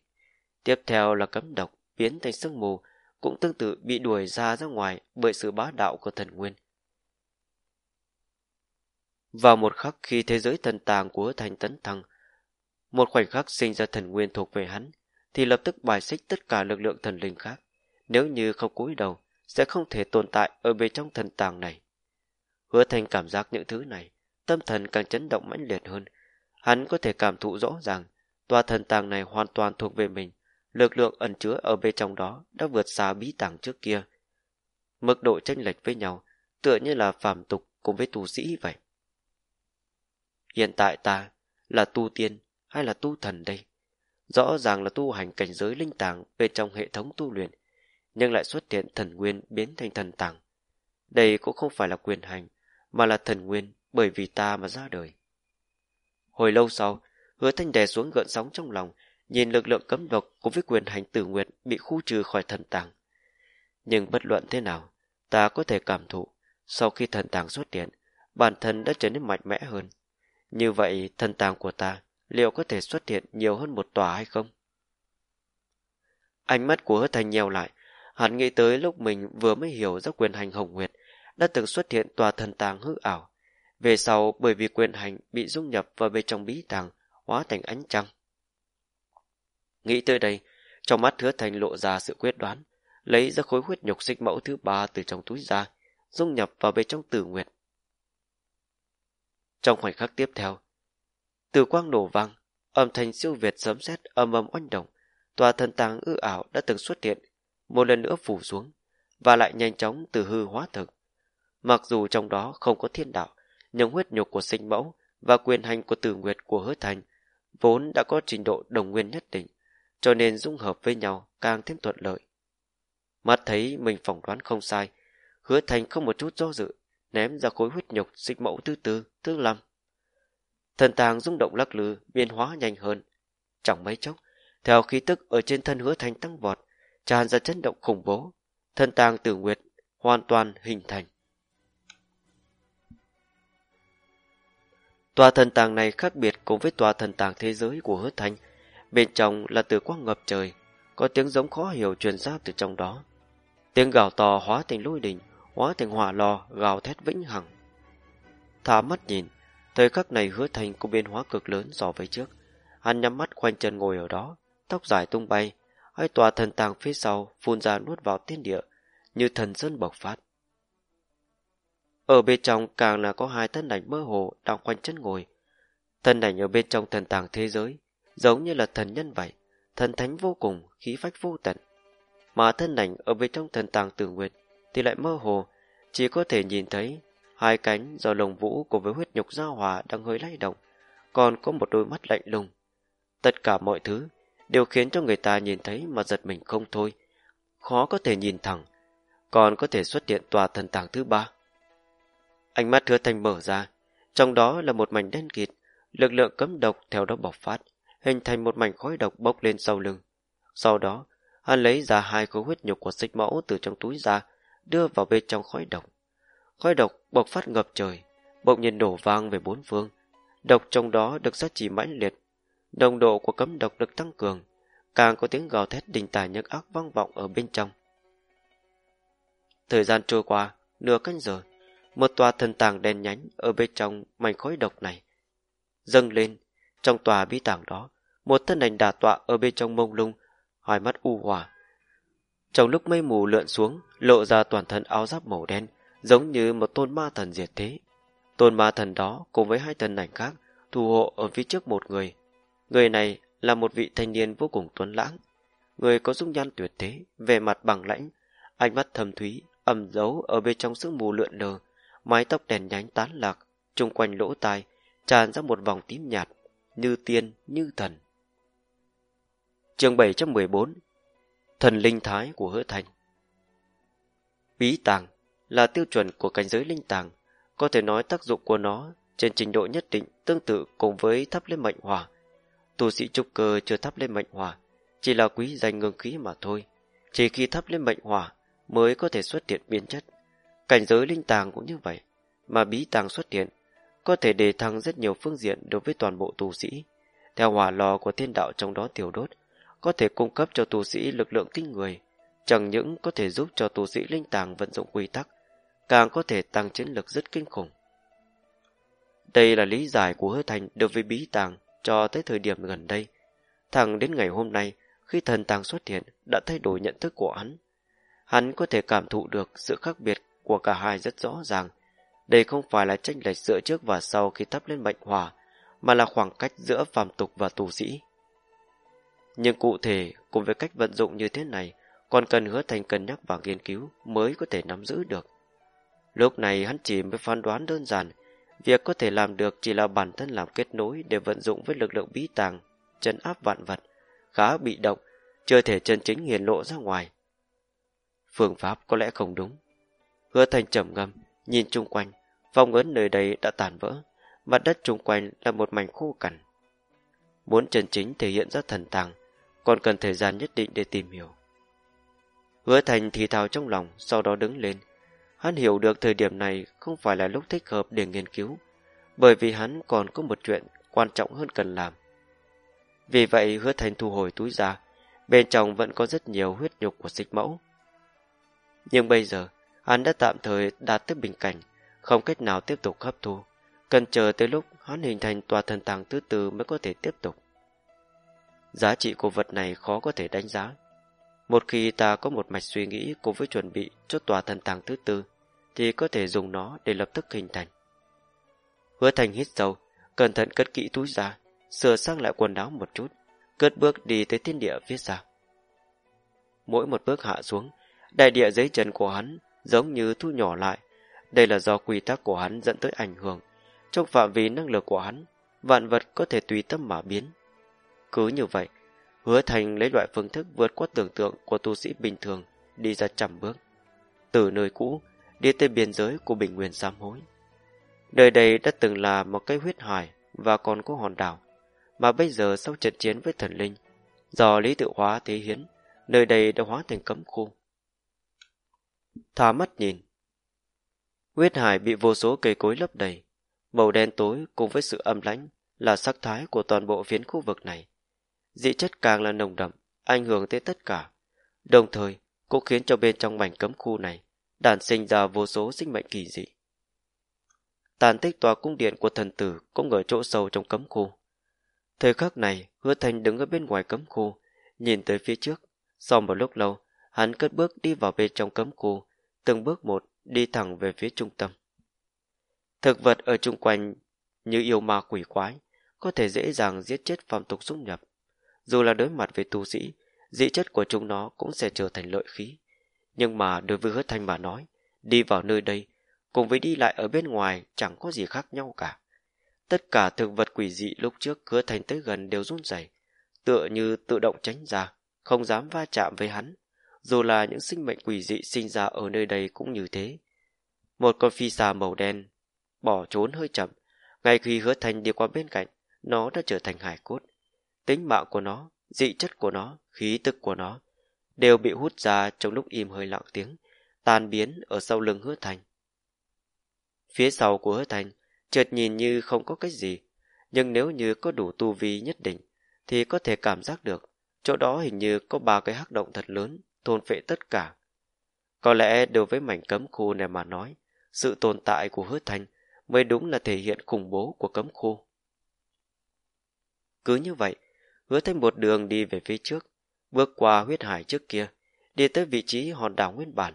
Tiếp theo là cấm độc, biến thành sương mù, cũng tương tự bị đuổi ra ra ngoài bởi sự bá đạo của thần nguyên. Vào một khắc khi thế giới thần tàng của thành tấn thăng một khoảnh khắc sinh ra thần nguyên thuộc về hắn, thì lập tức bài xích tất cả lực lượng thần linh khác. Nếu như không cúi đầu, sẽ không thể tồn tại ở bên trong thần tàng này. Hứa thành cảm giác những thứ này, tâm thần càng chấn động mãnh liệt hơn. Hắn có thể cảm thụ rõ ràng, tòa thần tàng này hoàn toàn thuộc về mình. Lực lượng ẩn chứa ở bên trong đó đã vượt xa bí tàng trước kia. Mức độ tranh lệch với nhau, tựa như là phàm tục cùng với tu sĩ vậy. Hiện tại ta là tu tiên, hay là tu thần đây? Rõ ràng là tu hành cảnh giới linh tàng bên trong hệ thống tu luyện, nhưng lại xuất hiện thần nguyên biến thành thần tàng. Đây cũng không phải là quyền hành, mà là thần nguyên bởi vì ta mà ra đời. Hồi lâu sau, hứa thanh đè xuống gợn sóng trong lòng, nhìn lực lượng cấm độc cùng với quyền hành tử nguyệt bị khu trừ khỏi thần tàng. Nhưng bất luận thế nào, ta có thể cảm thụ, sau khi thần tàng xuất hiện, bản thân đã trở nên mạnh mẽ hơn. Như vậy, thần tàng của ta liệu có thể xuất hiện nhiều hơn một tòa hay không? Ánh mắt của hứa thành nhèo lại, hắn nghĩ tới lúc mình vừa mới hiểu ra quyền hành hồng nguyệt đã từng xuất hiện tòa thần tàng hư ảo. Về sau bởi vì quyền hành bị dung nhập vào bên trong bí tàng, hóa thành ánh trăng. Nghĩ tới đây, trong mắt hứa thành lộ ra sự quyết đoán, lấy ra khối huyết nhục sinh mẫu thứ ba từ trong túi ra, dung nhập vào bên trong tử nguyệt. Trong khoảnh khắc tiếp theo, từ quang nổ vang, âm thanh siêu việt sớm xét âm âm oanh động, tòa thần tàng ư ảo đã từng xuất hiện, một lần nữa phủ xuống, và lại nhanh chóng từ hư hóa thực. Mặc dù trong đó không có thiên đạo, nhưng huyết nhục của sinh mẫu và quyền hành của tử nguyệt của hứa thành vốn đã có trình độ đồng nguyên nhất định, cho nên dung hợp với nhau càng thêm thuận lợi. Mắt thấy mình phỏng đoán không sai, hứa thành không một chút do dự, ném ra khối huyết nhục dịch mẫu thứ tư, thứ năm. Thần tàng rung động lắc lư, biến hóa nhanh hơn. Chẳng mấy chốc, theo khí tức ở trên thân hứa thành tăng vọt, tràn ra chấn động khủng bố. Thần tàng tử nguyệt hoàn toàn hình thành. Tòa thần tàng này khác biệt cùng với tòa thần tàng thế giới của hứa thành. Bên trong là từ quang ngập trời, có tiếng giống khó hiểu truyền ra từ trong đó. Tiếng gào to hóa thành lôi đình, hóa thành hỏa lò gào thét vĩnh hằng. Thả mắt nhìn, thời khắc này hứa thành có biến hóa cực lớn so với trước. Hắn nhắm mắt khoanh chân ngồi ở đó, tóc dài tung bay, hai tòa thần tàng phía sau phun ra nuốt vào tiên địa, như thần sơn bộc phát. Ở bên trong càng là có hai thân ảnh mơ hồ đang khoanh chân ngồi. Thân ảnh ở bên trong thần tàng thế giới, giống như là thần nhân vậy, thần thánh vô cùng, khí phách vô tận. Mà thân ảnh ở bên trong thần tàng tử nguyệt thì lại mơ hồ, chỉ có thể nhìn thấy hai cánh do lồng vũ cùng với huyết nhục giao hòa đang hơi lay động, còn có một đôi mắt lạnh lùng. Tất cả mọi thứ đều khiến cho người ta nhìn thấy mà giật mình không thôi, khó có thể nhìn thẳng, còn có thể xuất hiện tòa thần tàng thứ ba. Ánh mắt hứa thành mở ra, trong đó là một mảnh đen kịt, lực lượng cấm độc theo đó bộc phát, hình thành một mảnh khói độc bốc lên sau lưng. Sau đó, hắn lấy ra hai khối huyết nhục của xích mẫu từ trong túi ra, đưa vào bên trong khói độc. Khói độc bộc phát ngập trời, bỗng nhiên đổ vang về bốn phương. Độc trong đó được sát chỉ mãnh liệt, nồng độ của cấm độc được tăng cường, càng có tiếng gào thét đình tài nhức ác vang vọng ở bên trong. Thời gian trôi qua, nửa canh giờ, một tòa thần tàng đen nhánh ở bên trong mảnh khói độc này. Dâng lên, trong tòa bí tàng đó, một thân ảnh đà tọa ở bên trong mông lung, hai mắt u hòa. Trong lúc mây mù lượn xuống, lộ ra toàn thân áo giáp màu đen, giống như một tôn ma thần diệt thế. Tôn ma thần đó cùng với hai thân ảnh khác thủ hộ ở phía trước một người. Người này là một vị thanh niên vô cùng tuấn lãng. Người có dung nhan tuyệt thế, về mặt bằng lãnh, ánh mắt thâm thúy, ẩm giấu ở bên trong sương mù lượn lờ, mái tóc đèn nhánh tán lạc, chung quanh lỗ tai, tràn ra một vòng tím nhạt, như tiên, như thần. Chương 714 Thần linh thái của hứa thành Bí tàng là tiêu chuẩn của cảnh giới linh tàng, có thể nói tác dụng của nó trên trình độ nhất định tương tự cùng với thắp lên mệnh hỏa. Tu sĩ trúc cơ chưa thắp lên mệnh hỏa, chỉ là quý danh ngưng khí mà thôi. Chỉ khi thắp lên mệnh hỏa mới có thể xuất hiện biến chất. Cảnh giới linh tàng cũng như vậy, mà bí tàng xuất hiện, có thể đề thăng rất nhiều phương diện đối với toàn bộ tu sĩ. Theo hỏa lò của thiên đạo trong đó tiểu đốt, có thể cung cấp cho tu sĩ lực lượng kinh người, chẳng những có thể giúp cho tu sĩ linh tàng vận dụng quy tắc, càng có thể tăng chiến lực rất kinh khủng. Đây là lý giải của hứa thành đối với bí tàng cho tới thời điểm gần đây. Thẳng đến ngày hôm nay, khi thần tàng xuất hiện, đã thay đổi nhận thức của hắn. Hắn có thể cảm thụ được sự khác biệt của cả hai rất rõ ràng. Đây không phải là tranh lệch giữa trước và sau khi thắp lên mệnh hỏa, mà là khoảng cách giữa phàm tục và tù sĩ. Nhưng cụ thể, cùng với cách vận dụng như thế này, còn cần hứa thành cân nhắc và nghiên cứu mới có thể nắm giữ được. Lúc này hắn chỉ mới phán đoán đơn giản, việc có thể làm được chỉ là bản thân làm kết nối để vận dụng với lực lượng bí tàng, chân áp vạn vật, khá bị động, chưa thể chân chính hiển lộ ra ngoài. Phương pháp có lẽ không đúng. Hứa thành trầm ngâm, nhìn chung quanh, phong ấn nơi đây đã tàn vỡ, mặt đất chung quanh là một mảnh khô cằn. Muốn chân chính thể hiện ra thần tàng, còn cần thời gian nhất định để tìm hiểu. Hứa thành thì thào trong lòng, sau đó đứng lên. Hắn hiểu được thời điểm này không phải là lúc thích hợp để nghiên cứu, bởi vì hắn còn có một chuyện quan trọng hơn cần làm. Vì vậy hứa thành thu hồi túi ra, bên trong vẫn có rất nhiều huyết nhục của dịch mẫu. Nhưng bây giờ, hắn đã tạm thời đạt tới bình cảnh, không cách nào tiếp tục hấp thu. Cần chờ tới lúc hắn hình thành tòa thần tàng thứ tư mới có thể tiếp tục. Giá trị của vật này khó có thể đánh giá. Một khi ta có một mạch suy nghĩ cùng với chuẩn bị cho tòa thần tàng thứ tư, thì có thể dùng nó để lập tức hình thành. Hứa thành hít sâu, cẩn thận cất kỹ túi ra, sửa sang lại quần áo một chút, cất bước đi tới thiên địa phía xa. Mỗi một bước hạ xuống, đại địa dưới chân của hắn giống như thu nhỏ lại. Đây là do quy tắc của hắn dẫn tới ảnh hưởng. Trong phạm vi năng lực của hắn, vạn vật có thể tùy tâm mà biến. Cứ như vậy, Hứa thành lấy loại phương thức vượt qua tưởng tượng của tu sĩ bình thường đi ra trăm bước. Từ nơi cũ, đi tới biên giới của bình nguyên sám hối. Nơi đây đã từng là một cái huyết hải và còn có hòn đảo, mà bây giờ sau trận chiến với thần linh, do lý tự hóa thế hiến, nơi đây đã hóa thành cấm khu. Thả mắt nhìn, huyết hải bị vô số cây cối lấp đầy, màu đen tối cùng với sự âm lãnh là sắc thái của toàn bộ phiến khu vực này. Dị chất càng là nồng đậm, ảnh hưởng tới tất cả, đồng thời cũng khiến cho bên trong mảnh cấm khu này đản sinh ra vô số sinh mệnh kỳ dị. Tàn tích tòa cung điện của thần tử cũng ở chỗ sâu trong cấm khu. Thời khắc này, hứa thành đứng ở bên ngoài cấm khu, nhìn tới phía trước. Sau một lúc lâu, hắn cất bước đi vào bên trong cấm khu, từng bước một đi thẳng về phía trung tâm. Thực vật ở chung quanh như yêu ma quỷ quái, có thể dễ dàng giết chết phàm tục xung nhập. Dù là đối mặt với tu sĩ, dị chất của chúng nó cũng sẽ trở thành lợi khí. Nhưng mà đối với hứa thanh mà nói, đi vào nơi đây, cùng với đi lại ở bên ngoài chẳng có gì khác nhau cả. Tất cả thực vật quỷ dị lúc trước hứa thanh tới gần đều run rẩy, tựa như tự động tránh ra, không dám va chạm với hắn. Dù là những sinh mệnh quỷ dị sinh ra ở nơi đây cũng như thế. Một con phi xà màu đen bỏ trốn hơi chậm, ngay khi hứa thanh đi qua bên cạnh, nó đã trở thành hải cốt. Tính mạng của nó, dị chất của nó, khí tức của nó, đều bị hút ra trong lúc im hơi lặng tiếng, tan biến ở sau lưng hứa thành. Phía sau của hứa thành, chợt nhìn như không có cái gì, nhưng nếu như có đủ tu vi nhất định, thì có thể cảm giác được, chỗ đó hình như có ba cái hắc động thật lớn, thôn phệ tất cả. Có lẽ đối với mảnh cấm khu này mà nói, sự tồn tại của hứa thành mới đúng là thể hiện khủng bố của cấm khu. Cứ như vậy, hứa thành một đường đi về phía trước, bước qua huyết hải trước kia, đi tới vị trí hòn đảo nguyên bản.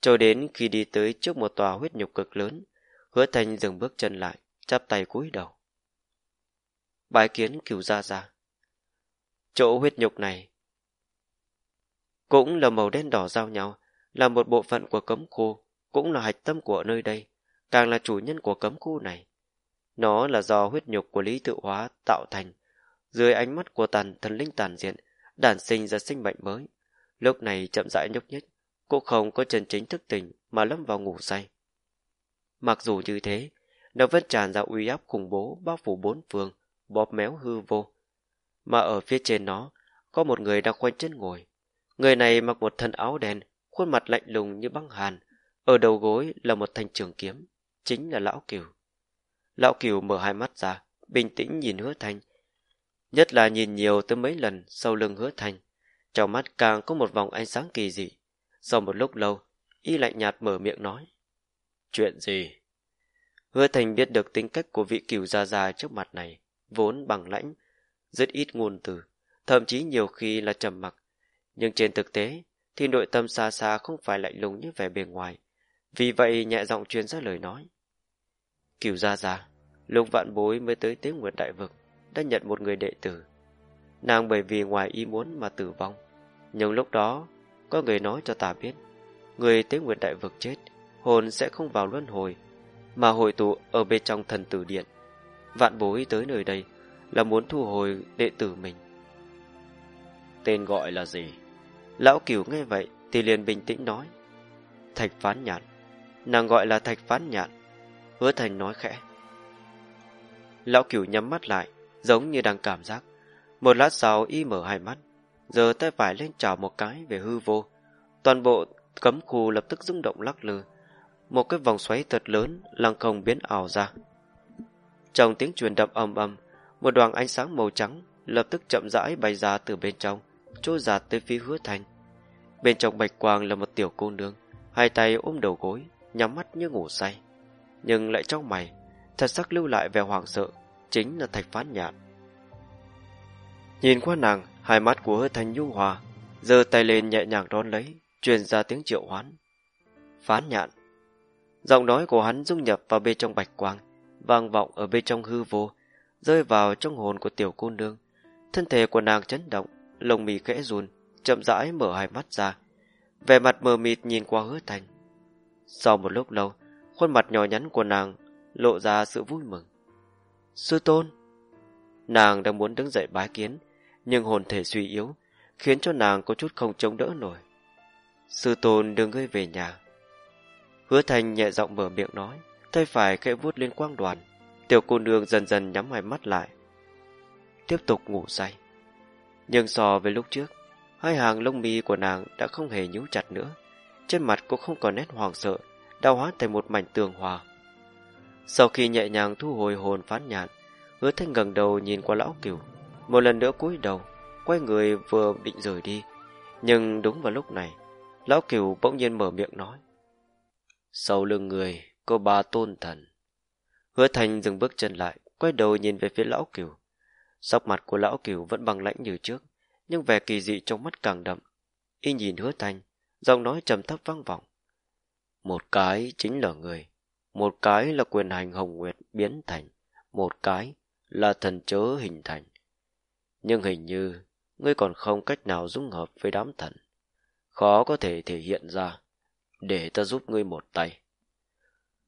Cho đến khi đi tới trước một tòa huyết nhục cực lớn, hứa thành dừng bước chân lại, chắp tay cúi đầu. Bái kiến cửu ra ra. Chỗ huyết nhục này cũng là màu đen đỏ giao nhau, là một bộ phận của cấm khu, cũng là hạch tâm của nơi đây, càng là chủ nhân của cấm khu này. Nó là do huyết nhục của lý tự hóa tạo thành, dưới ánh mắt của tàn thần linh tàn diện, đản sinh ra sinh mệnh mới. Lúc này chậm rãi nhúc nhích, cũng không có chân chính thức tỉnh mà lâm vào ngủ say. Mặc dù như thế, nó vẫn tràn ra uy áp khủng bố bao phủ bốn phương, bóp méo hư vô. Mà ở phía trên nó, có một người đang khoanh chân ngồi. Người này mặc một thân áo đen, khuôn mặt lạnh lùng như băng hàn. Ở đầu gối là một thanh trường kiếm, chính là Lão Kiều. Lão Kiều mở hai mắt ra, bình tĩnh nhìn hứa thanh, Nhất là nhìn nhiều tới mấy lần sau lưng hứa thành, trong mắt càng có một vòng ánh sáng kỳ dị. Sau một lúc lâu, y lạnh nhạt mở miệng nói. Chuyện gì? Hứa thành biết được tính cách của vị cửu gia gia trước mặt này, vốn bằng lãnh, rất ít ngôn từ, thậm chí nhiều khi là trầm mặc. Nhưng trên thực tế, thì nội tâm xa xa không phải lạnh lùng như vẻ bề ngoài. Vì vậy nhẹ giọng truyền ra lời nói. Cửu gia gia, lúc vạn bối mới tới tiếng nguyệt đại vực đã nhận một người đệ tử. Nàng bởi vì ngoài ý muốn mà tử vong. Nhưng lúc đó, có người nói cho ta biết, người tế nguyện đại vực chết, hồn sẽ không vào luân hồi, mà hội tụ ở bên trong thần tử điện. Vạn bối tới nơi đây là muốn thu hồi đệ tử mình. Tên gọi là gì? Lão cửu nghe vậy thì liền bình tĩnh nói. Thạch phán nhạn. Nàng gọi là thạch phán nhạn. Hứa thành nói khẽ. Lão cửu nhắm mắt lại, giống như đang cảm giác. Một lát sau y mở hai mắt, giờ tay phải lên chào một cái về hư vô. Toàn bộ cấm khu lập tức rung động lắc lư. Một cái vòng xoáy thật lớn lăng không biến ảo ra. Trong tiếng truyền đập âm âm, một đoàn ánh sáng màu trắng lập tức chậm rãi bay ra từ bên trong, trôi giạt tới phía hứa thành. Bên trong bạch quang là một tiểu cô nương, hai tay ôm đầu gối, nhắm mắt như ngủ say. Nhưng lại trong mày, thật sắc lưu lại vẻ hoàng sợ, chính là thạch phán nhạn. Nhìn qua nàng, hai mắt của hứa thành nhu hòa, giơ tay lên nhẹ nhàng đón lấy, truyền ra tiếng triệu hoán. Phán nhạn. Giọng nói của hắn dung nhập vào bên trong bạch quang, vang vọng ở bên trong hư vô, rơi vào trong hồn của tiểu cô nương. Thân thể của nàng chấn động, lồng mì khẽ run, chậm rãi mở hai mắt ra. Vẻ mặt mờ mịt nhìn qua hứa thành. Sau một lúc lâu, khuôn mặt nhỏ nhắn của nàng lộ ra sự vui mừng. Sư tôn! Nàng đang muốn đứng dậy bái kiến, nhưng hồn thể suy yếu, khiến cho nàng có chút không chống đỡ nổi. Sư tôn đưa ngươi về nhà. Hứa thành nhẹ giọng mở miệng nói, tay phải khẽ vuốt lên quang đoàn. Tiểu cô nương dần dần nhắm hai mắt lại. Tiếp tục ngủ say. Nhưng so với lúc trước, hai hàng lông mi của nàng đã không hề nhíu chặt nữa. Trên mặt cũng không còn nét hoàng sợ, đau hóa thành một mảnh tường hòa. Sau khi nhẹ nhàng thu hồi hồn phán nhạn, hứa thanh gần đầu nhìn qua lão cửu, một lần nữa cúi đầu, quay người vừa định rời đi. Nhưng đúng vào lúc này, lão cửu bỗng nhiên mở miệng nói. Sau lưng người, có ba tôn thần. Hứa thanh dừng bước chân lại, quay đầu nhìn về phía lão cửu. Sóc mặt của lão cửu vẫn bằng lãnh như trước, nhưng vẻ kỳ dị trong mắt càng đậm. Y nhìn hứa thanh, giọng nói trầm thấp vang vọng. Một cái chính là người, một cái là quyền hành hồng nguyệt biến thành, một cái là thần chớ hình thành. Nhưng hình như ngươi còn không cách nào dung hợp với đám thần. Khó có thể thể hiện ra, để ta giúp ngươi một tay.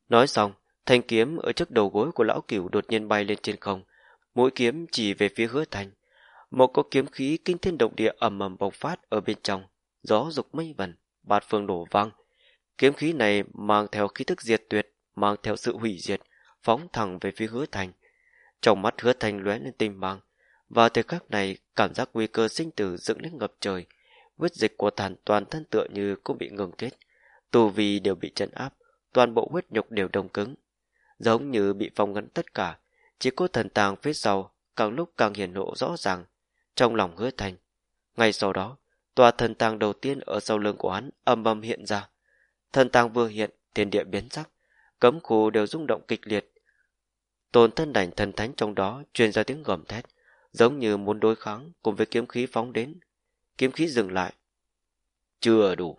Nói xong, thanh kiếm ở trước đầu gối của lão cửu đột nhiên bay lên trên không, mũi kiếm chỉ về phía hứa thành. Một có kiếm khí kinh thiên động địa ầm ầm bộc phát ở bên trong, gió dục mây vần, bạt phương đổ vang. Kiếm khí này mang theo khí thức diệt tuyệt, mang theo sự hủy diệt, phóng thẳng về phía hứa thành. Trong mắt hứa thành lóe lên tinh mang, và thời khắc này cảm giác nguy cơ sinh tử dựng lên ngập trời, huyết dịch của thản toàn thân tựa như cũng bị ngừng kết, tù vì đều bị chấn áp, toàn bộ huyết nhục đều đông cứng, giống như bị phong ngấn tất cả, chỉ có thần tàng phía sau càng lúc càng hiển lộ rõ ràng trong lòng hứa thành. Ngay sau đó, tòa thần tàng đầu tiên ở sau lưng của hắn âm âm hiện ra. Thần tàng vừa hiện, thiên địa biến sắc, cấm khu đều rung động kịch liệt. Tôn thân đảnh thần thánh trong đó truyền ra tiếng gầm thét, giống như muốn đối kháng cùng với kiếm khí phóng đến. Kiếm khí dừng lại. Chưa đủ.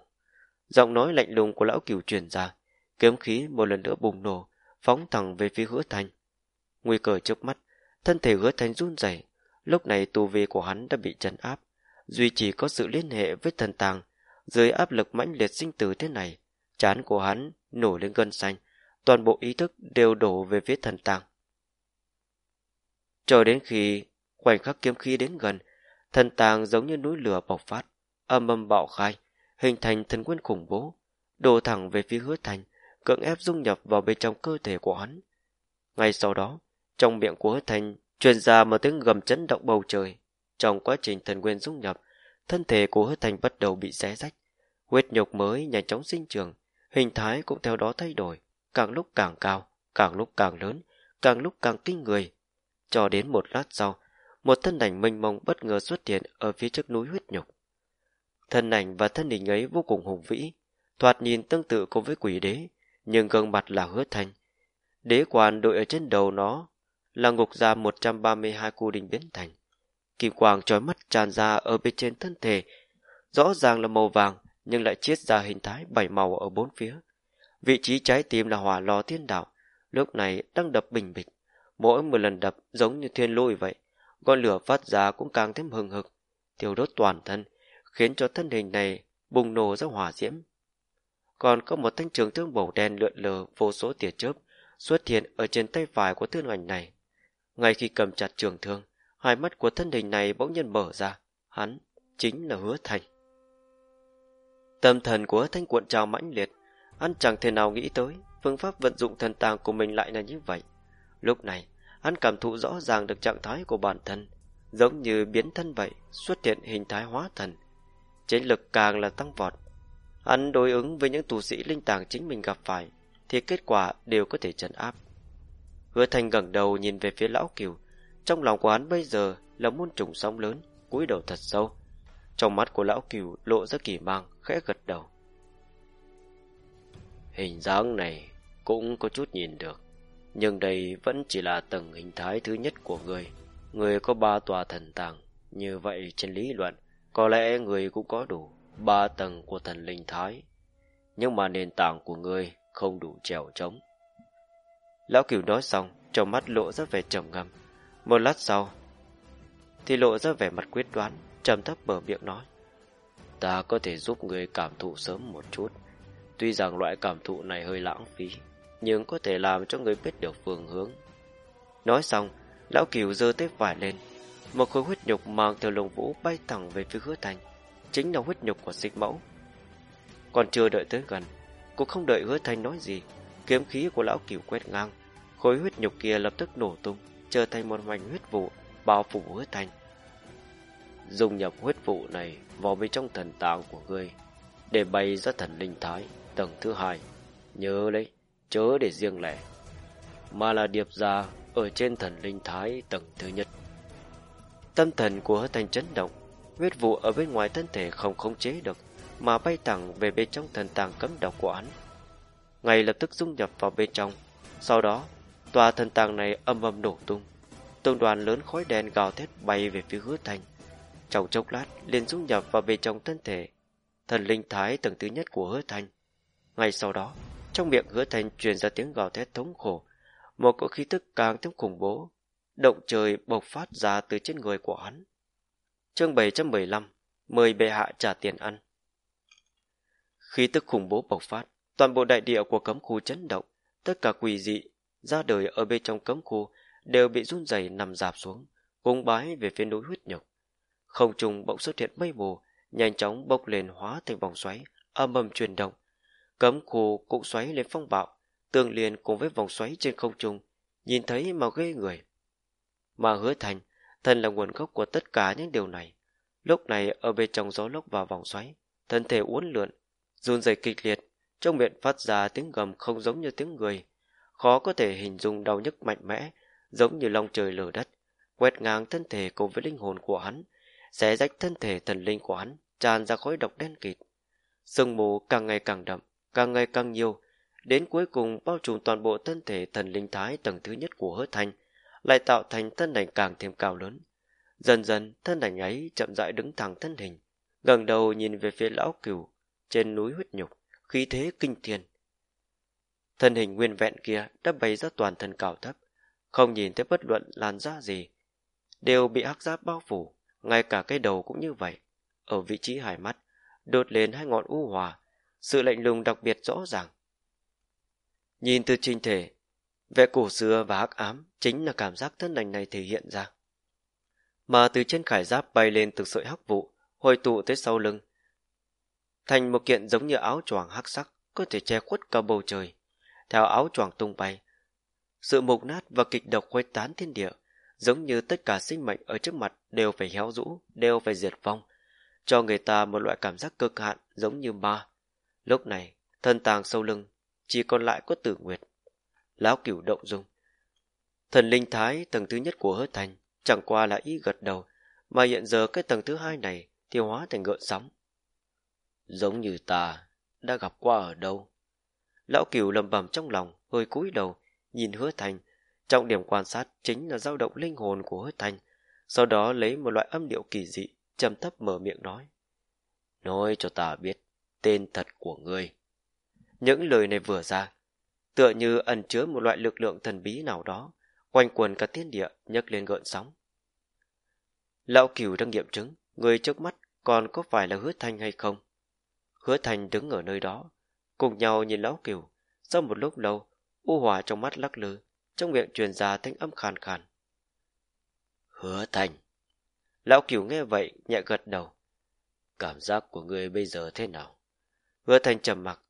Giọng nói lạnh lùng của lão cửu truyền ra, kiếm khí một lần nữa bùng nổ, phóng thẳng về phía hứa thành. Nguy cơ trước mắt, thân thể hứa thành run rẩy. Lúc này tu vi của hắn đã bị trấn áp, duy chỉ có sự liên hệ với thần tàng. Dưới áp lực mãnh liệt sinh tử thế này, chán của hắn nổi lên gân xanh, toàn bộ ý thức đều đổ về phía thần tàng. cho đến khi khoảnh khắc kiếm khí đến gần, thần tàng giống như núi lửa bộc phát, âm âm bạo khai, hình thành thần quân khủng bố, đổ thẳng về phía hứa thành, cưỡng ép dung nhập vào bên trong cơ thể của hắn. Ngay sau đó, trong miệng của hứa thành truyền ra một tiếng gầm chấn động bầu trời. Trong quá trình thần nguyên dung nhập, thân thể của hứa thành bắt đầu bị xé rách. Huyết nhục mới nhanh chóng sinh trường, hình thái cũng theo đó thay đổi, càng lúc càng cao, càng lúc càng lớn, càng lúc càng kinh người. Cho đến một lát sau, một thân ảnh mênh mông bất ngờ xuất hiện ở phía trước núi huyết nhục. Thân ảnh và thân hình ấy vô cùng hùng vĩ, thoạt nhìn tương tự cùng với quỷ đế, nhưng gương mặt là hứa thanh. Đế quan đội ở trên đầu nó là ngục ra 132 cu đình biến thành. Kim quang trói mắt tràn ra ở bên trên thân thể, rõ ràng là màu vàng nhưng lại chiết ra hình thái bảy màu ở bốn phía. Vị trí trái tim là hỏa lò thiên đạo, lúc này đang đập bình bịch. Mỗi một lần đập giống như thiên lôi vậy, ngọn lửa phát ra cũng càng thêm hừng hực, thiêu đốt toàn thân, khiến cho thân hình này bùng nổ ra hỏa diễm. Còn có một thanh trường thương bầu đen lượn lờ vô số tia chớp xuất hiện ở trên tay phải của thương ảnh này. Ngay khi cầm chặt trường thương, hai mắt của thân hình này bỗng nhiên mở ra, hắn chính là hứa thành. Tâm thần của thanh cuộn trào mãnh liệt, hắn chẳng thể nào nghĩ tới phương pháp vận dụng thần tàng của mình lại là như vậy. Lúc này, hắn cảm thụ rõ ràng được trạng thái của bản thân, giống như biến thân vậy, xuất hiện hình thái hóa thần. Chiến lực càng là tăng vọt. Hắn đối ứng với những tù sĩ linh tàng chính mình gặp phải, thì kết quả đều có thể trấn áp. Hứa Thành ngẩng đầu nhìn về phía lão Kiều, trong lòng của hắn bây giờ là muôn trùng sóng lớn, cúi đầu thật sâu. Trong mắt của lão Kiều lộ ra kỳ mang, khẽ gật đầu. Hình dáng này cũng có chút nhìn được, nhưng đây vẫn chỉ là tầng hình thái thứ nhất của người. Người có ba tòa thần tàng, như vậy trên lý luận, có lẽ người cũng có đủ ba tầng của thần linh thái. Nhưng mà nền tảng của người không đủ trèo trống. Lão cửu nói xong, trong mắt lộ ra vẻ trầm ngâm. Một lát sau, thì lộ ra vẻ mặt quyết đoán, trầm thấp mở miệng nói. Ta có thể giúp người cảm thụ sớm một chút. Tuy rằng loại cảm thụ này hơi lãng phí, nhưng có thể làm cho người biết được phương hướng. Nói xong, lão cửu giơ tay phải lên, một khối huyết nhục mang theo lồng vũ bay thẳng về phía hứa thành, chính là huyết nhục của xích mẫu. Còn chưa đợi tới gần, cũng không đợi hứa thành nói gì, kiếm khí của lão cửu quét ngang, khối huyết nhục kia lập tức nổ tung, trở thành một mảnh huyết vụ bao phủ hứa thành. Dùng nhập huyết vụ này vào bên trong thần tàng của ngươi, để bay ra thần linh thái tầng thứ hai. Nhớ đấy, chớ để riêng lẻ, mà là điệp ra ở trên thần linh thái tầng thứ nhất. Tâm thần của hứa thành chấn động, huyết vụ ở bên ngoài thân thể không khống chế được, mà bay thẳng về bên trong thần tàng cấm độc của hắn. Ngay lập tức dung nhập vào bên trong, sau đó, tòa thần tàng này âm âm nổ tung. tông đoàn lớn khói đen gào thét bay về phía hứa thành. Trong chốc lát liền dung nhập vào bên trong thân thể, thần linh thái tầng thứ nhất của hứa thành. Ngay sau đó, trong miệng hứa thành truyền ra tiếng gào thét thống khổ, một cỗ khí tức càng thêm khủng bố, động trời bộc phát ra từ trên người của hắn. Chương 715 Mời bệ hạ trả tiền ăn Khí tức khủng bố bộc phát, toàn bộ đại địa của cấm khu chấn động, tất cả quỷ dị ra đời ở bên trong cấm khu đều bị run rẩy nằm dạp xuống, cung bái về phía núi huyết nhục. Không trung bỗng xuất hiện mây mù, nhanh chóng bốc lên hóa thành vòng xoáy, âm ầm chuyển động. Cấm khu cũng xoáy lên phong bạo, tương liền cùng với vòng xoáy trên không trung, nhìn thấy mà ghê người. Mà hứa thành, thân là nguồn gốc của tất cả những điều này. Lúc này ở bên trong gió lốc và vòng xoáy, thân thể uốn lượn, run rẩy kịch liệt, trong miệng phát ra tiếng gầm không giống như tiếng người, khó có thể hình dung đau nhức mạnh mẽ, giống như long trời lở đất, quét ngang thân thể cùng với linh hồn của hắn, xé rách thân thể thần linh của hắn, tràn ra khói độc đen kịt. Sương mù càng ngày càng đậm, càng ngày càng nhiều, đến cuối cùng bao trùm toàn bộ thân thể thần linh thái tầng thứ nhất của hứa thanh, lại tạo thành thân ảnh càng thêm cao lớn. Dần dần, thân ảnh ấy chậm rãi đứng thẳng thân hình, gần đầu nhìn về phía lão cửu trên núi huyết nhục, khí thế kinh thiên. Thân hình nguyên vẹn kia đã bày ra toàn thân cao thấp, không nhìn thấy bất luận làn da gì, đều bị hắc giáp bao phủ, ngay cả cái đầu cũng như vậy. Ở vị trí hải mắt, đột lên hai ngọn u hòa, sự lạnh lùng đặc biệt rõ ràng. Nhìn từ trinh thể, vẻ cổ xưa và hắc ám chính là cảm giác thân ảnh này thể hiện ra. Mà từ trên khải giáp bay lên từ sợi hắc vụ, hồi tụ tới sau lưng. Thành một kiện giống như áo choàng hắc sắc, có thể che khuất cả bầu trời. Theo áo choàng tung bay, sự mục nát và kịch độc khuấy tán thiên địa, giống như tất cả sinh mệnh ở trước mặt đều phải héo rũ, đều phải diệt vong, cho người ta một loại cảm giác cực hạn giống như ma. Lúc này, thân tàng sâu lưng, chỉ còn lại có tử nguyệt. Lão cửu động dung. Thần linh thái tầng thứ nhất của hứa thành chẳng qua là ý gật đầu, mà hiện giờ cái tầng thứ hai này tiêu hóa thành gợn sóng. Giống như ta đã gặp qua ở đâu? Lão cửu lầm bầm trong lòng, hơi cúi đầu, nhìn hứa thành. Trọng điểm quan sát chính là dao động linh hồn của hứa thành, sau đó lấy một loại âm điệu kỳ dị, trầm thấp mở miệng nói. Nói cho ta biết tên thật của ngươi. Những lời này vừa ra, tựa như ẩn chứa một loại lực lượng thần bí nào đó, quanh quần cả thiên địa nhấc lên gợn sóng. Lão cửu đang nghiệm chứng, người trước mắt còn có phải là hứa thanh hay không? Hứa thanh đứng ở nơi đó, cùng nhau nhìn lão cửu. Sau một lúc lâu, u hỏa trong mắt lắc lư, trong miệng truyền ra thanh âm khàn khàn. Hứa thanh. Lão cửu nghe vậy, nhẹ gật đầu. Cảm giác của người bây giờ thế nào? Hứa thanh trầm mặc,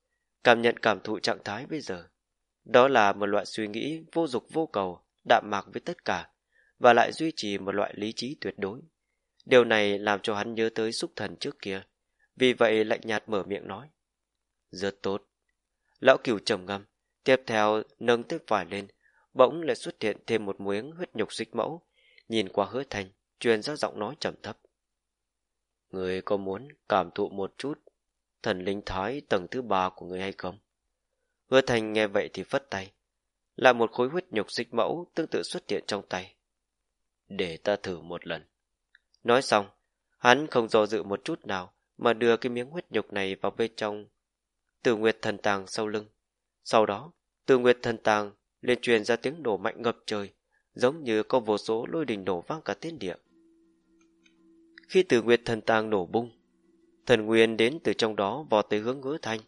cảm nhận cảm thụ trạng thái bây giờ. Đó là một loại suy nghĩ vô dục vô cầu, đạm mạc với tất cả, và lại duy trì một loại lý trí tuyệt đối. Điều này làm cho hắn nhớ tới xúc thần trước kia, vì vậy lạnh nhạt mở miệng nói. Rất tốt. Lão cửu trầm ngâm, tiếp theo nâng tiếp vải lên, bỗng lại xuất hiện thêm một miếng huyết nhục xích mẫu, nhìn qua hứa thành, truyền ra giọng nói trầm thấp. Người có muốn cảm thụ một chút thần linh thái tầng thứ ba của người hay không? Hứa thành nghe vậy thì phất tay, là một khối huyết nhục dịch mẫu tương tự xuất hiện trong tay. Để ta thử một lần. Nói xong, hắn không do dự một chút nào mà đưa cái miếng huyết nhục này vào bên trong từ nguyệt thần tàng sau lưng. Sau đó, từ nguyệt thần tàng liền truyền ra tiếng nổ mạnh ngập trời, giống như có vô số lôi đình nổ vang cả thiên địa. Khi từ nguyệt thần tàng nổ bung, thần nguyên đến từ trong đó vò tới hướng hứa thanh,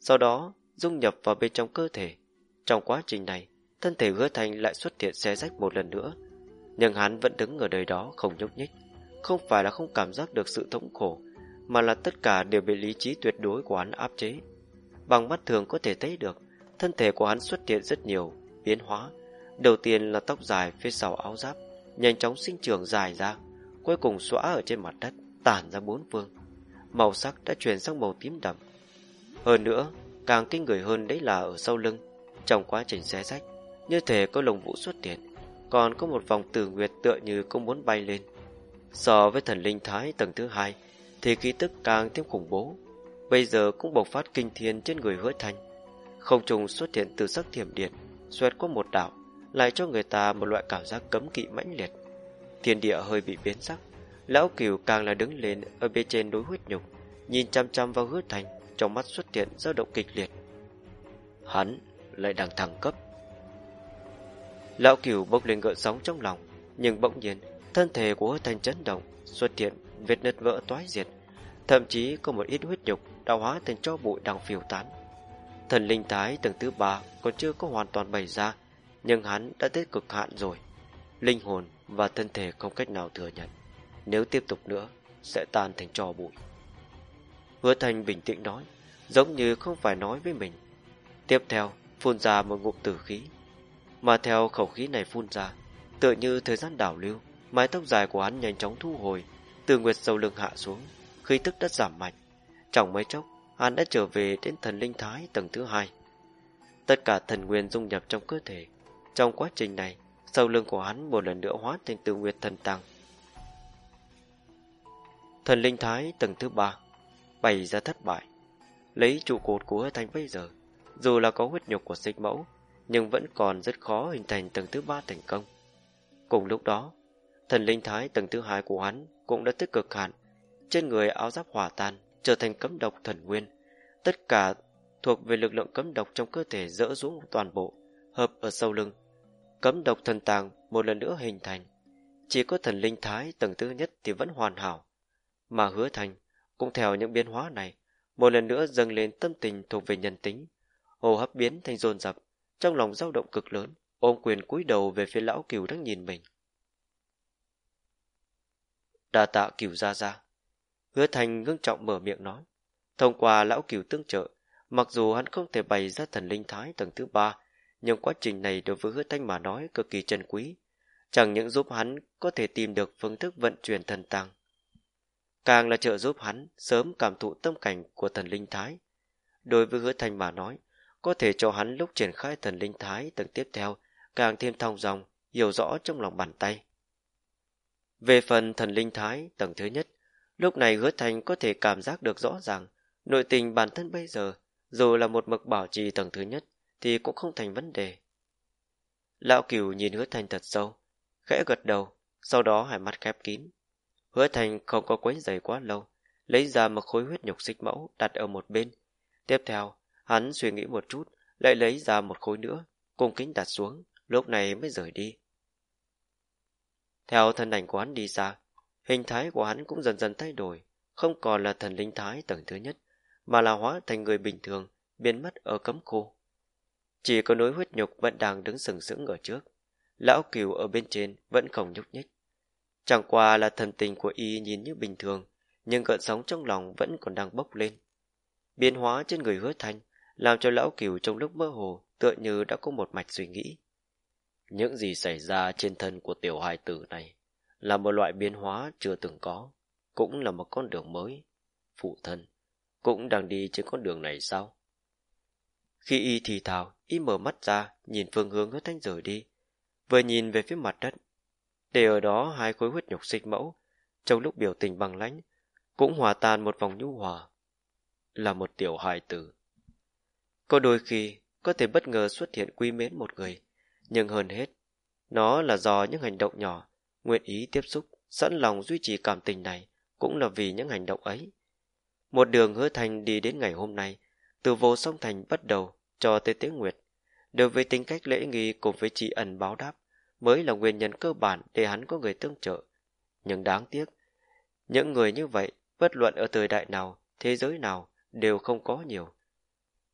sau đó dung nhập vào bên trong cơ thể. Trong quá trình này, thân thể hứa thanh lại xuất hiện xé rách một lần nữa. Nhưng hắn vẫn đứng ở đời đó không nhúc nhích Không phải là không cảm giác được sự thống khổ Mà là tất cả đều bị lý trí tuyệt đối của hắn áp chế Bằng mắt thường có thể thấy được Thân thể của hắn xuất hiện rất nhiều Biến hóa Đầu tiên là tóc dài phía sau áo giáp Nhanh chóng sinh trưởng dài ra Cuối cùng xóa ở trên mặt đất Tản ra bốn phương Màu sắc đã chuyển sang màu tím đậm. Hơn nữa, Càng kinh người hơn đấy là ở sau lưng. Trong quá trình xé rách, Như thể có lồng vũ xuất hiện, Còn có một vòng tử nguyệt tựa như cũng muốn bay lên. So với thần linh thái tầng thứ hai, Thì khí tức càng thêm khủng bố. Bây giờ cũng bộc phát kinh thiên trên người hứa thanh. Không trùng xuất hiện từ sắc thiểm điện, Xoẹt qua một đảo Lại cho người ta một loại cảm giác cấm kỵ mãnh liệt. Thiên địa hơi bị biến sắc. Lão cửu càng là đứng lên Ở bên trên đối huyết nhục Nhìn chăm chăm vào hứa thành Trong mắt xuất hiện dao động kịch liệt Hắn lại đang thẳng cấp Lão cửu bốc lên gợn sóng trong lòng Nhưng bỗng nhiên Thân thể của hứa thành chấn động Xuất hiện vết nứt vỡ toái diệt Thậm chí có một ít huyết nhục đã hóa thành cho bụi đang phiêu tán. Thần linh thái tầng thứ ba còn chưa có hoàn toàn bày ra, nhưng hắn đã tới cực hạn rồi. Linh hồn và thân thể không cách nào thừa nhận. Nếu tiếp tục nữa, sẽ tan thành trò bụi. Hứa Thành bình tĩnh nói, giống như không phải nói với mình. Tiếp theo, phun ra một ngụm tử khí. Mà theo khẩu khí này phun ra, tựa như thời gian đảo lưu, mái tóc dài của hắn nhanh chóng thu hồi, từ nguyệt sâu lưng hạ xuống, khí tức đã giảm mạnh. Trong mấy chốc, hắn đã trở về đến thần linh thái tầng thứ hai. Tất cả thần nguyên dung nhập trong cơ thể. Trong quá trình này, sâu lưng của hắn một lần nữa hóa thành từ nguyệt thần tăng. Thần linh thái tầng thứ ba bày ra thất bại. Lấy trụ cột của thanh bây giờ, dù là có huyết nhục của xích mẫu, nhưng vẫn còn rất khó hình thành tầng thứ ba thành công. Cùng lúc đó, thần linh thái tầng thứ hai của hắn cũng đã tích cực hạn, trên người áo giáp hỏa tan, trở thành cấm độc thần nguyên. Tất cả thuộc về lực lượng cấm độc trong cơ thể dỡ xuống toàn bộ, hợp ở sau lưng. Cấm độc thần tàng một lần nữa hình thành. Chỉ có thần linh thái tầng thứ nhất thì vẫn hoàn hảo. Mà hứa thành, cũng theo những biến hóa này, một lần nữa dâng lên tâm tình thuộc về nhân tính. Hồ hấp biến thành dồn dập, trong lòng dao động cực lớn, ôm quyền cúi đầu về phía lão cửu đang nhìn mình. Đa tạ cửu ra ra. Hứa Thành ngưng trọng mở miệng nói. Thông qua lão cửu tương trợ, mặc dù hắn không thể bày ra thần linh thái tầng thứ ba, nhưng quá trình này đối với hứa Thanh mà nói cực kỳ trân quý. Chẳng những giúp hắn có thể tìm được phương thức vận chuyển thần tăng, càng là trợ giúp hắn sớm cảm thụ tâm cảnh của thần linh thái. Đối với hứa Thanh mà nói, có thể cho hắn lúc triển khai thần linh thái tầng tiếp theo càng thêm thong dòng, hiểu rõ trong lòng bàn tay. Về phần thần linh thái tầng thứ nhất, Lúc này hứa thành có thể cảm giác được rõ ràng, nội tình bản thân bây giờ, dù là một mực bảo trì tầng thứ nhất, thì cũng không thành vấn đề. Lão cửu nhìn hứa thành thật sâu, khẽ gật đầu, sau đó hai mắt khép kín. Hứa thành không có quấy giày quá lâu, lấy ra một khối huyết nhục xích mẫu đặt ở một bên. Tiếp theo, hắn suy nghĩ một chút, lại lấy ra một khối nữa, cung kính đặt xuống, lúc này mới rời đi. Theo thân ảnh của hắn đi xa, Hình thái của hắn cũng dần dần thay đổi, không còn là thần linh thái tầng thứ nhất, mà là hóa thành người bình thường, biến mất ở cấm khu. Chỉ có nối huyết nhục vẫn đang đứng sừng sững ở trước. Lão cửu ở bên trên vẫn không nhúc nhích. Chẳng qua là thần tình của y nhìn như bình thường, nhưng gợn sóng trong lòng vẫn còn đang bốc lên. Biến hóa trên người hứa thanh, làm cho lão cửu trong lúc mơ hồ tựa như đã có một mạch suy nghĩ. Những gì xảy ra trên thân của tiểu hài tử này là một loại biến hóa chưa từng có, cũng là một con đường mới. Phụ thân, cũng đang đi trên con đường này sao? Khi y thì thào, y mở mắt ra, nhìn phương hướng hứa thanh rời đi, vừa nhìn về phía mặt đất. Để ở đó hai khối huyết nhục xích mẫu, trong lúc biểu tình bằng lãnh, cũng hòa tan một vòng nhu hòa. Là một tiểu hài tử. Có đôi khi, có thể bất ngờ xuất hiện quy mến một người, nhưng hơn hết, nó là do những hành động nhỏ Nguyện ý tiếp xúc, sẵn lòng duy trì cảm tình này cũng là vì những hành động ấy. Một đường hứa thành đi đến ngày hôm nay, từ vô song thành bắt đầu cho tới tiếng nguyệt. Đối với tính cách lễ nghi cùng với chị ẩn báo đáp mới là nguyên nhân cơ bản để hắn có người tương trợ. Nhưng đáng tiếc, những người như vậy, bất luận ở thời đại nào, thế giới nào, đều không có nhiều.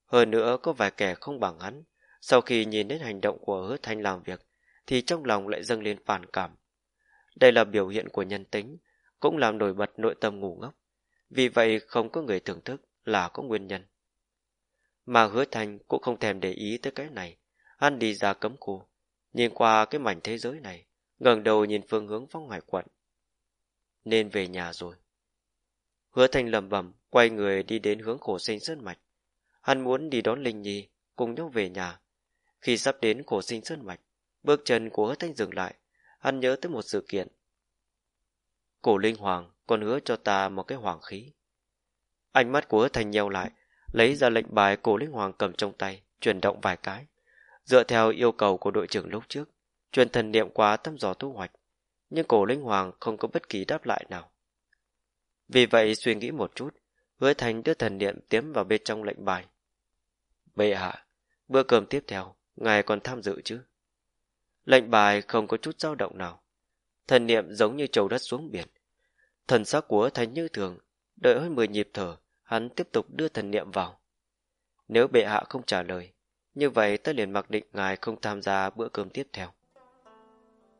Hơn nữa có vài kẻ không bằng hắn, sau khi nhìn đến hành động của hứa thanh làm việc, thì trong lòng lại dâng lên phản cảm, Đây là biểu hiện của nhân tính, cũng làm nổi bật nội tâm ngu ngốc. Vì vậy không có người thưởng thức là có nguyên nhân. Mà hứa thành cũng không thèm để ý tới cái này. Hắn đi ra cấm khu, nhìn qua cái mảnh thế giới này, ngẩng đầu nhìn phương hướng phong hải quận. Nên về nhà rồi. Hứa Thanh lầm bẩm quay người đi đến hướng khổ sinh sơn mạch. Hắn muốn đi đón Linh Nhi, cùng nhau về nhà. Khi sắp đến khổ sinh sơn mạch, bước chân của hứa Thanh dừng lại, hắn nhớ tới một sự kiện. Cổ linh hoàng còn hứa cho ta một cái hoàng khí. Ánh mắt của hứa Thanh nheo lại, lấy ra lệnh bài cổ linh hoàng cầm trong tay, chuyển động vài cái. Dựa theo yêu cầu của đội trưởng lúc trước, truyền thần niệm qua thăm dò thu hoạch, nhưng cổ linh hoàng không có bất kỳ đáp lại nào. Vì vậy suy nghĩ một chút, hứa thành đưa thần niệm tiến vào bên trong lệnh bài. Bệ hạ, bữa cơm tiếp theo, ngài còn tham dự chứ? Lệnh bài không có chút dao động nào. Thần niệm giống như trầu đất xuống biển. Thần sắc của thành như thường, đợi hơn 10 nhịp thở, hắn tiếp tục đưa thần niệm vào. Nếu bệ hạ không trả lời, như vậy ta liền mặc định ngài không tham gia bữa cơm tiếp theo.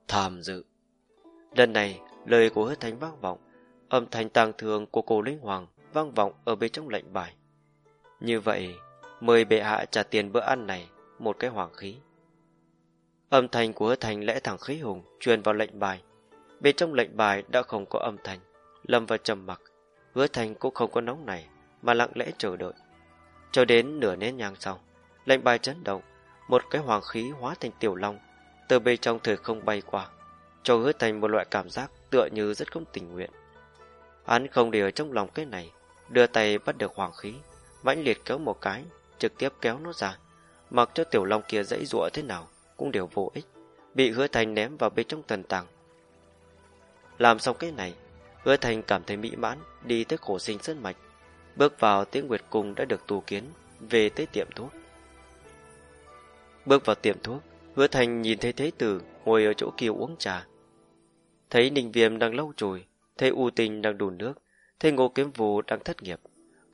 Tham dự Lần này, lời của hứa thánh vang vọng, âm thanh tàng thường của cổ linh hoàng vang vọng ở bên trong lệnh bài. Như vậy, mời bệ hạ trả tiền bữa ăn này, một cái hoàng khí. Âm thanh của hứa thành lẽ thẳng khí hùng truyền vào lệnh bài. Bên trong lệnh bài đã không có âm thanh, lâm vào trầm mặc. Hứa thành cũng không có nóng này, mà lặng lẽ chờ đợi. Cho đến nửa nén nhang sau, lệnh bài chấn động, một cái hoàng khí hóa thành tiểu long, từ bên trong thời không bay qua, cho hứa thành một loại cảm giác tựa như rất không tình nguyện. Hắn không để ở trong lòng cái này, đưa tay bắt được hoàng khí, mãnh liệt kéo một cái, trực tiếp kéo nó ra, mặc cho tiểu long kia dãy giụa thế nào cũng đều vô ích, bị hứa thành ném vào bên trong tần tàng. Làm xong cái này, hứa thành cảm thấy mỹ mãn, đi tới khổ sinh sơn mạch, bước vào tiếng nguyệt cung đã được tu kiến, về tới tiệm thuốc. Bước vào tiệm thuốc, hứa thành nhìn thấy thế tử ngồi ở chỗ kia uống trà. Thấy ninh viêm đang lau chùi, thấy u tình đang đùn nước, thấy ngô kiếm vù đang thất nghiệp,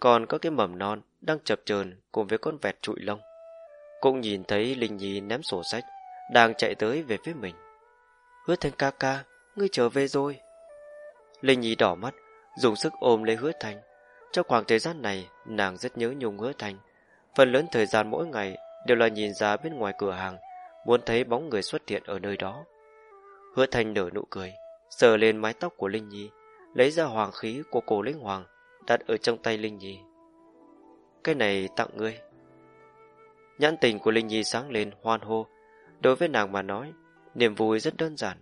còn có cái mầm non đang chập chờn cùng với con vẹt trụi lông. Cũng nhìn thấy Linh Nhi ném sổ sách, đang chạy tới về phía mình. Hứa Thành ca ca, ngươi trở về rồi. Linh Nhi đỏ mắt, dùng sức ôm lấy Hứa Thành. Trong khoảng thời gian này, nàng rất nhớ nhung Hứa Thành. Phần lớn thời gian mỗi ngày đều là nhìn ra bên ngoài cửa hàng, muốn thấy bóng người xuất hiện ở nơi đó. Hứa Thành nở nụ cười, sờ lên mái tóc của Linh Nhi, lấy ra hoàng khí của cổ linh hoàng, đặt ở trong tay Linh Nhi. Cái này tặng ngươi. Nhãn tình của Linh Nhi sáng lên hoan hô. Đối với nàng mà nói, niềm vui rất đơn giản.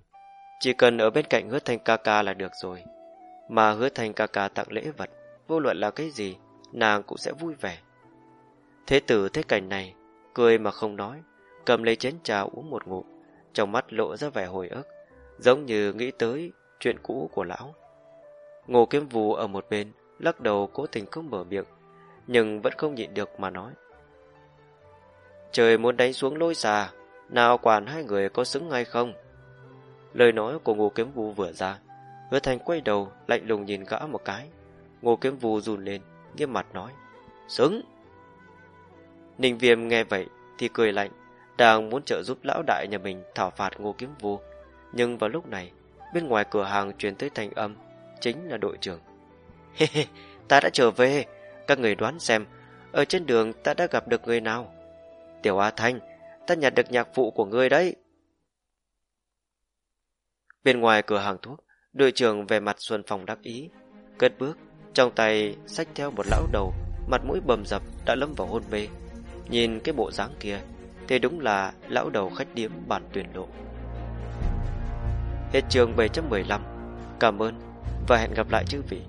Chỉ cần ở bên cạnh hứa thành ca ca là được rồi. Mà hứa thành ca ca tặng lễ vật, vô luận là cái gì, nàng cũng sẽ vui vẻ. Thế tử thấy cảnh này, cười mà không nói, cầm lấy chén trà uống một ngụm, trong mắt lộ ra vẻ hồi ức, giống như nghĩ tới chuyện cũ của lão. Ngô kiếm vù ở một bên, lắc đầu cố tình không mở miệng, nhưng vẫn không nhịn được mà nói. Trời muốn đánh xuống lôi xà, nào quản hai người có xứng hay không? Lời nói của Ngô Kiếm Vũ vừa ra, Hứa Thành quay đầu, lạnh lùng nhìn gã một cái. Ngô Kiếm Vũ run lên, nghiêm mặt nói, xứng. Ninh Viêm nghe vậy thì cười lạnh, đang muốn trợ giúp lão đại nhà mình thảo phạt Ngô Kiếm Vu. Nhưng vào lúc này, bên ngoài cửa hàng truyền tới thanh âm, chính là đội trưởng. [LAUGHS] Hê hê, ta đã trở về, các người đoán xem, ở trên đường ta đã gặp được người nào? Tiểu A Thanh, ta nhặt được nhạc phụ của ngươi đấy. Bên ngoài cửa hàng thuốc, đội trưởng về mặt Xuân Phong đắc ý, cất bước, trong tay sách theo một lão đầu, mặt mũi bầm dập đã lâm vào hôn mê. Nhìn cái bộ dáng kia, thế đúng là lão đầu khách điếm bản tuyển lộ. Hết trường 715, cảm ơn và hẹn gặp lại chư vị.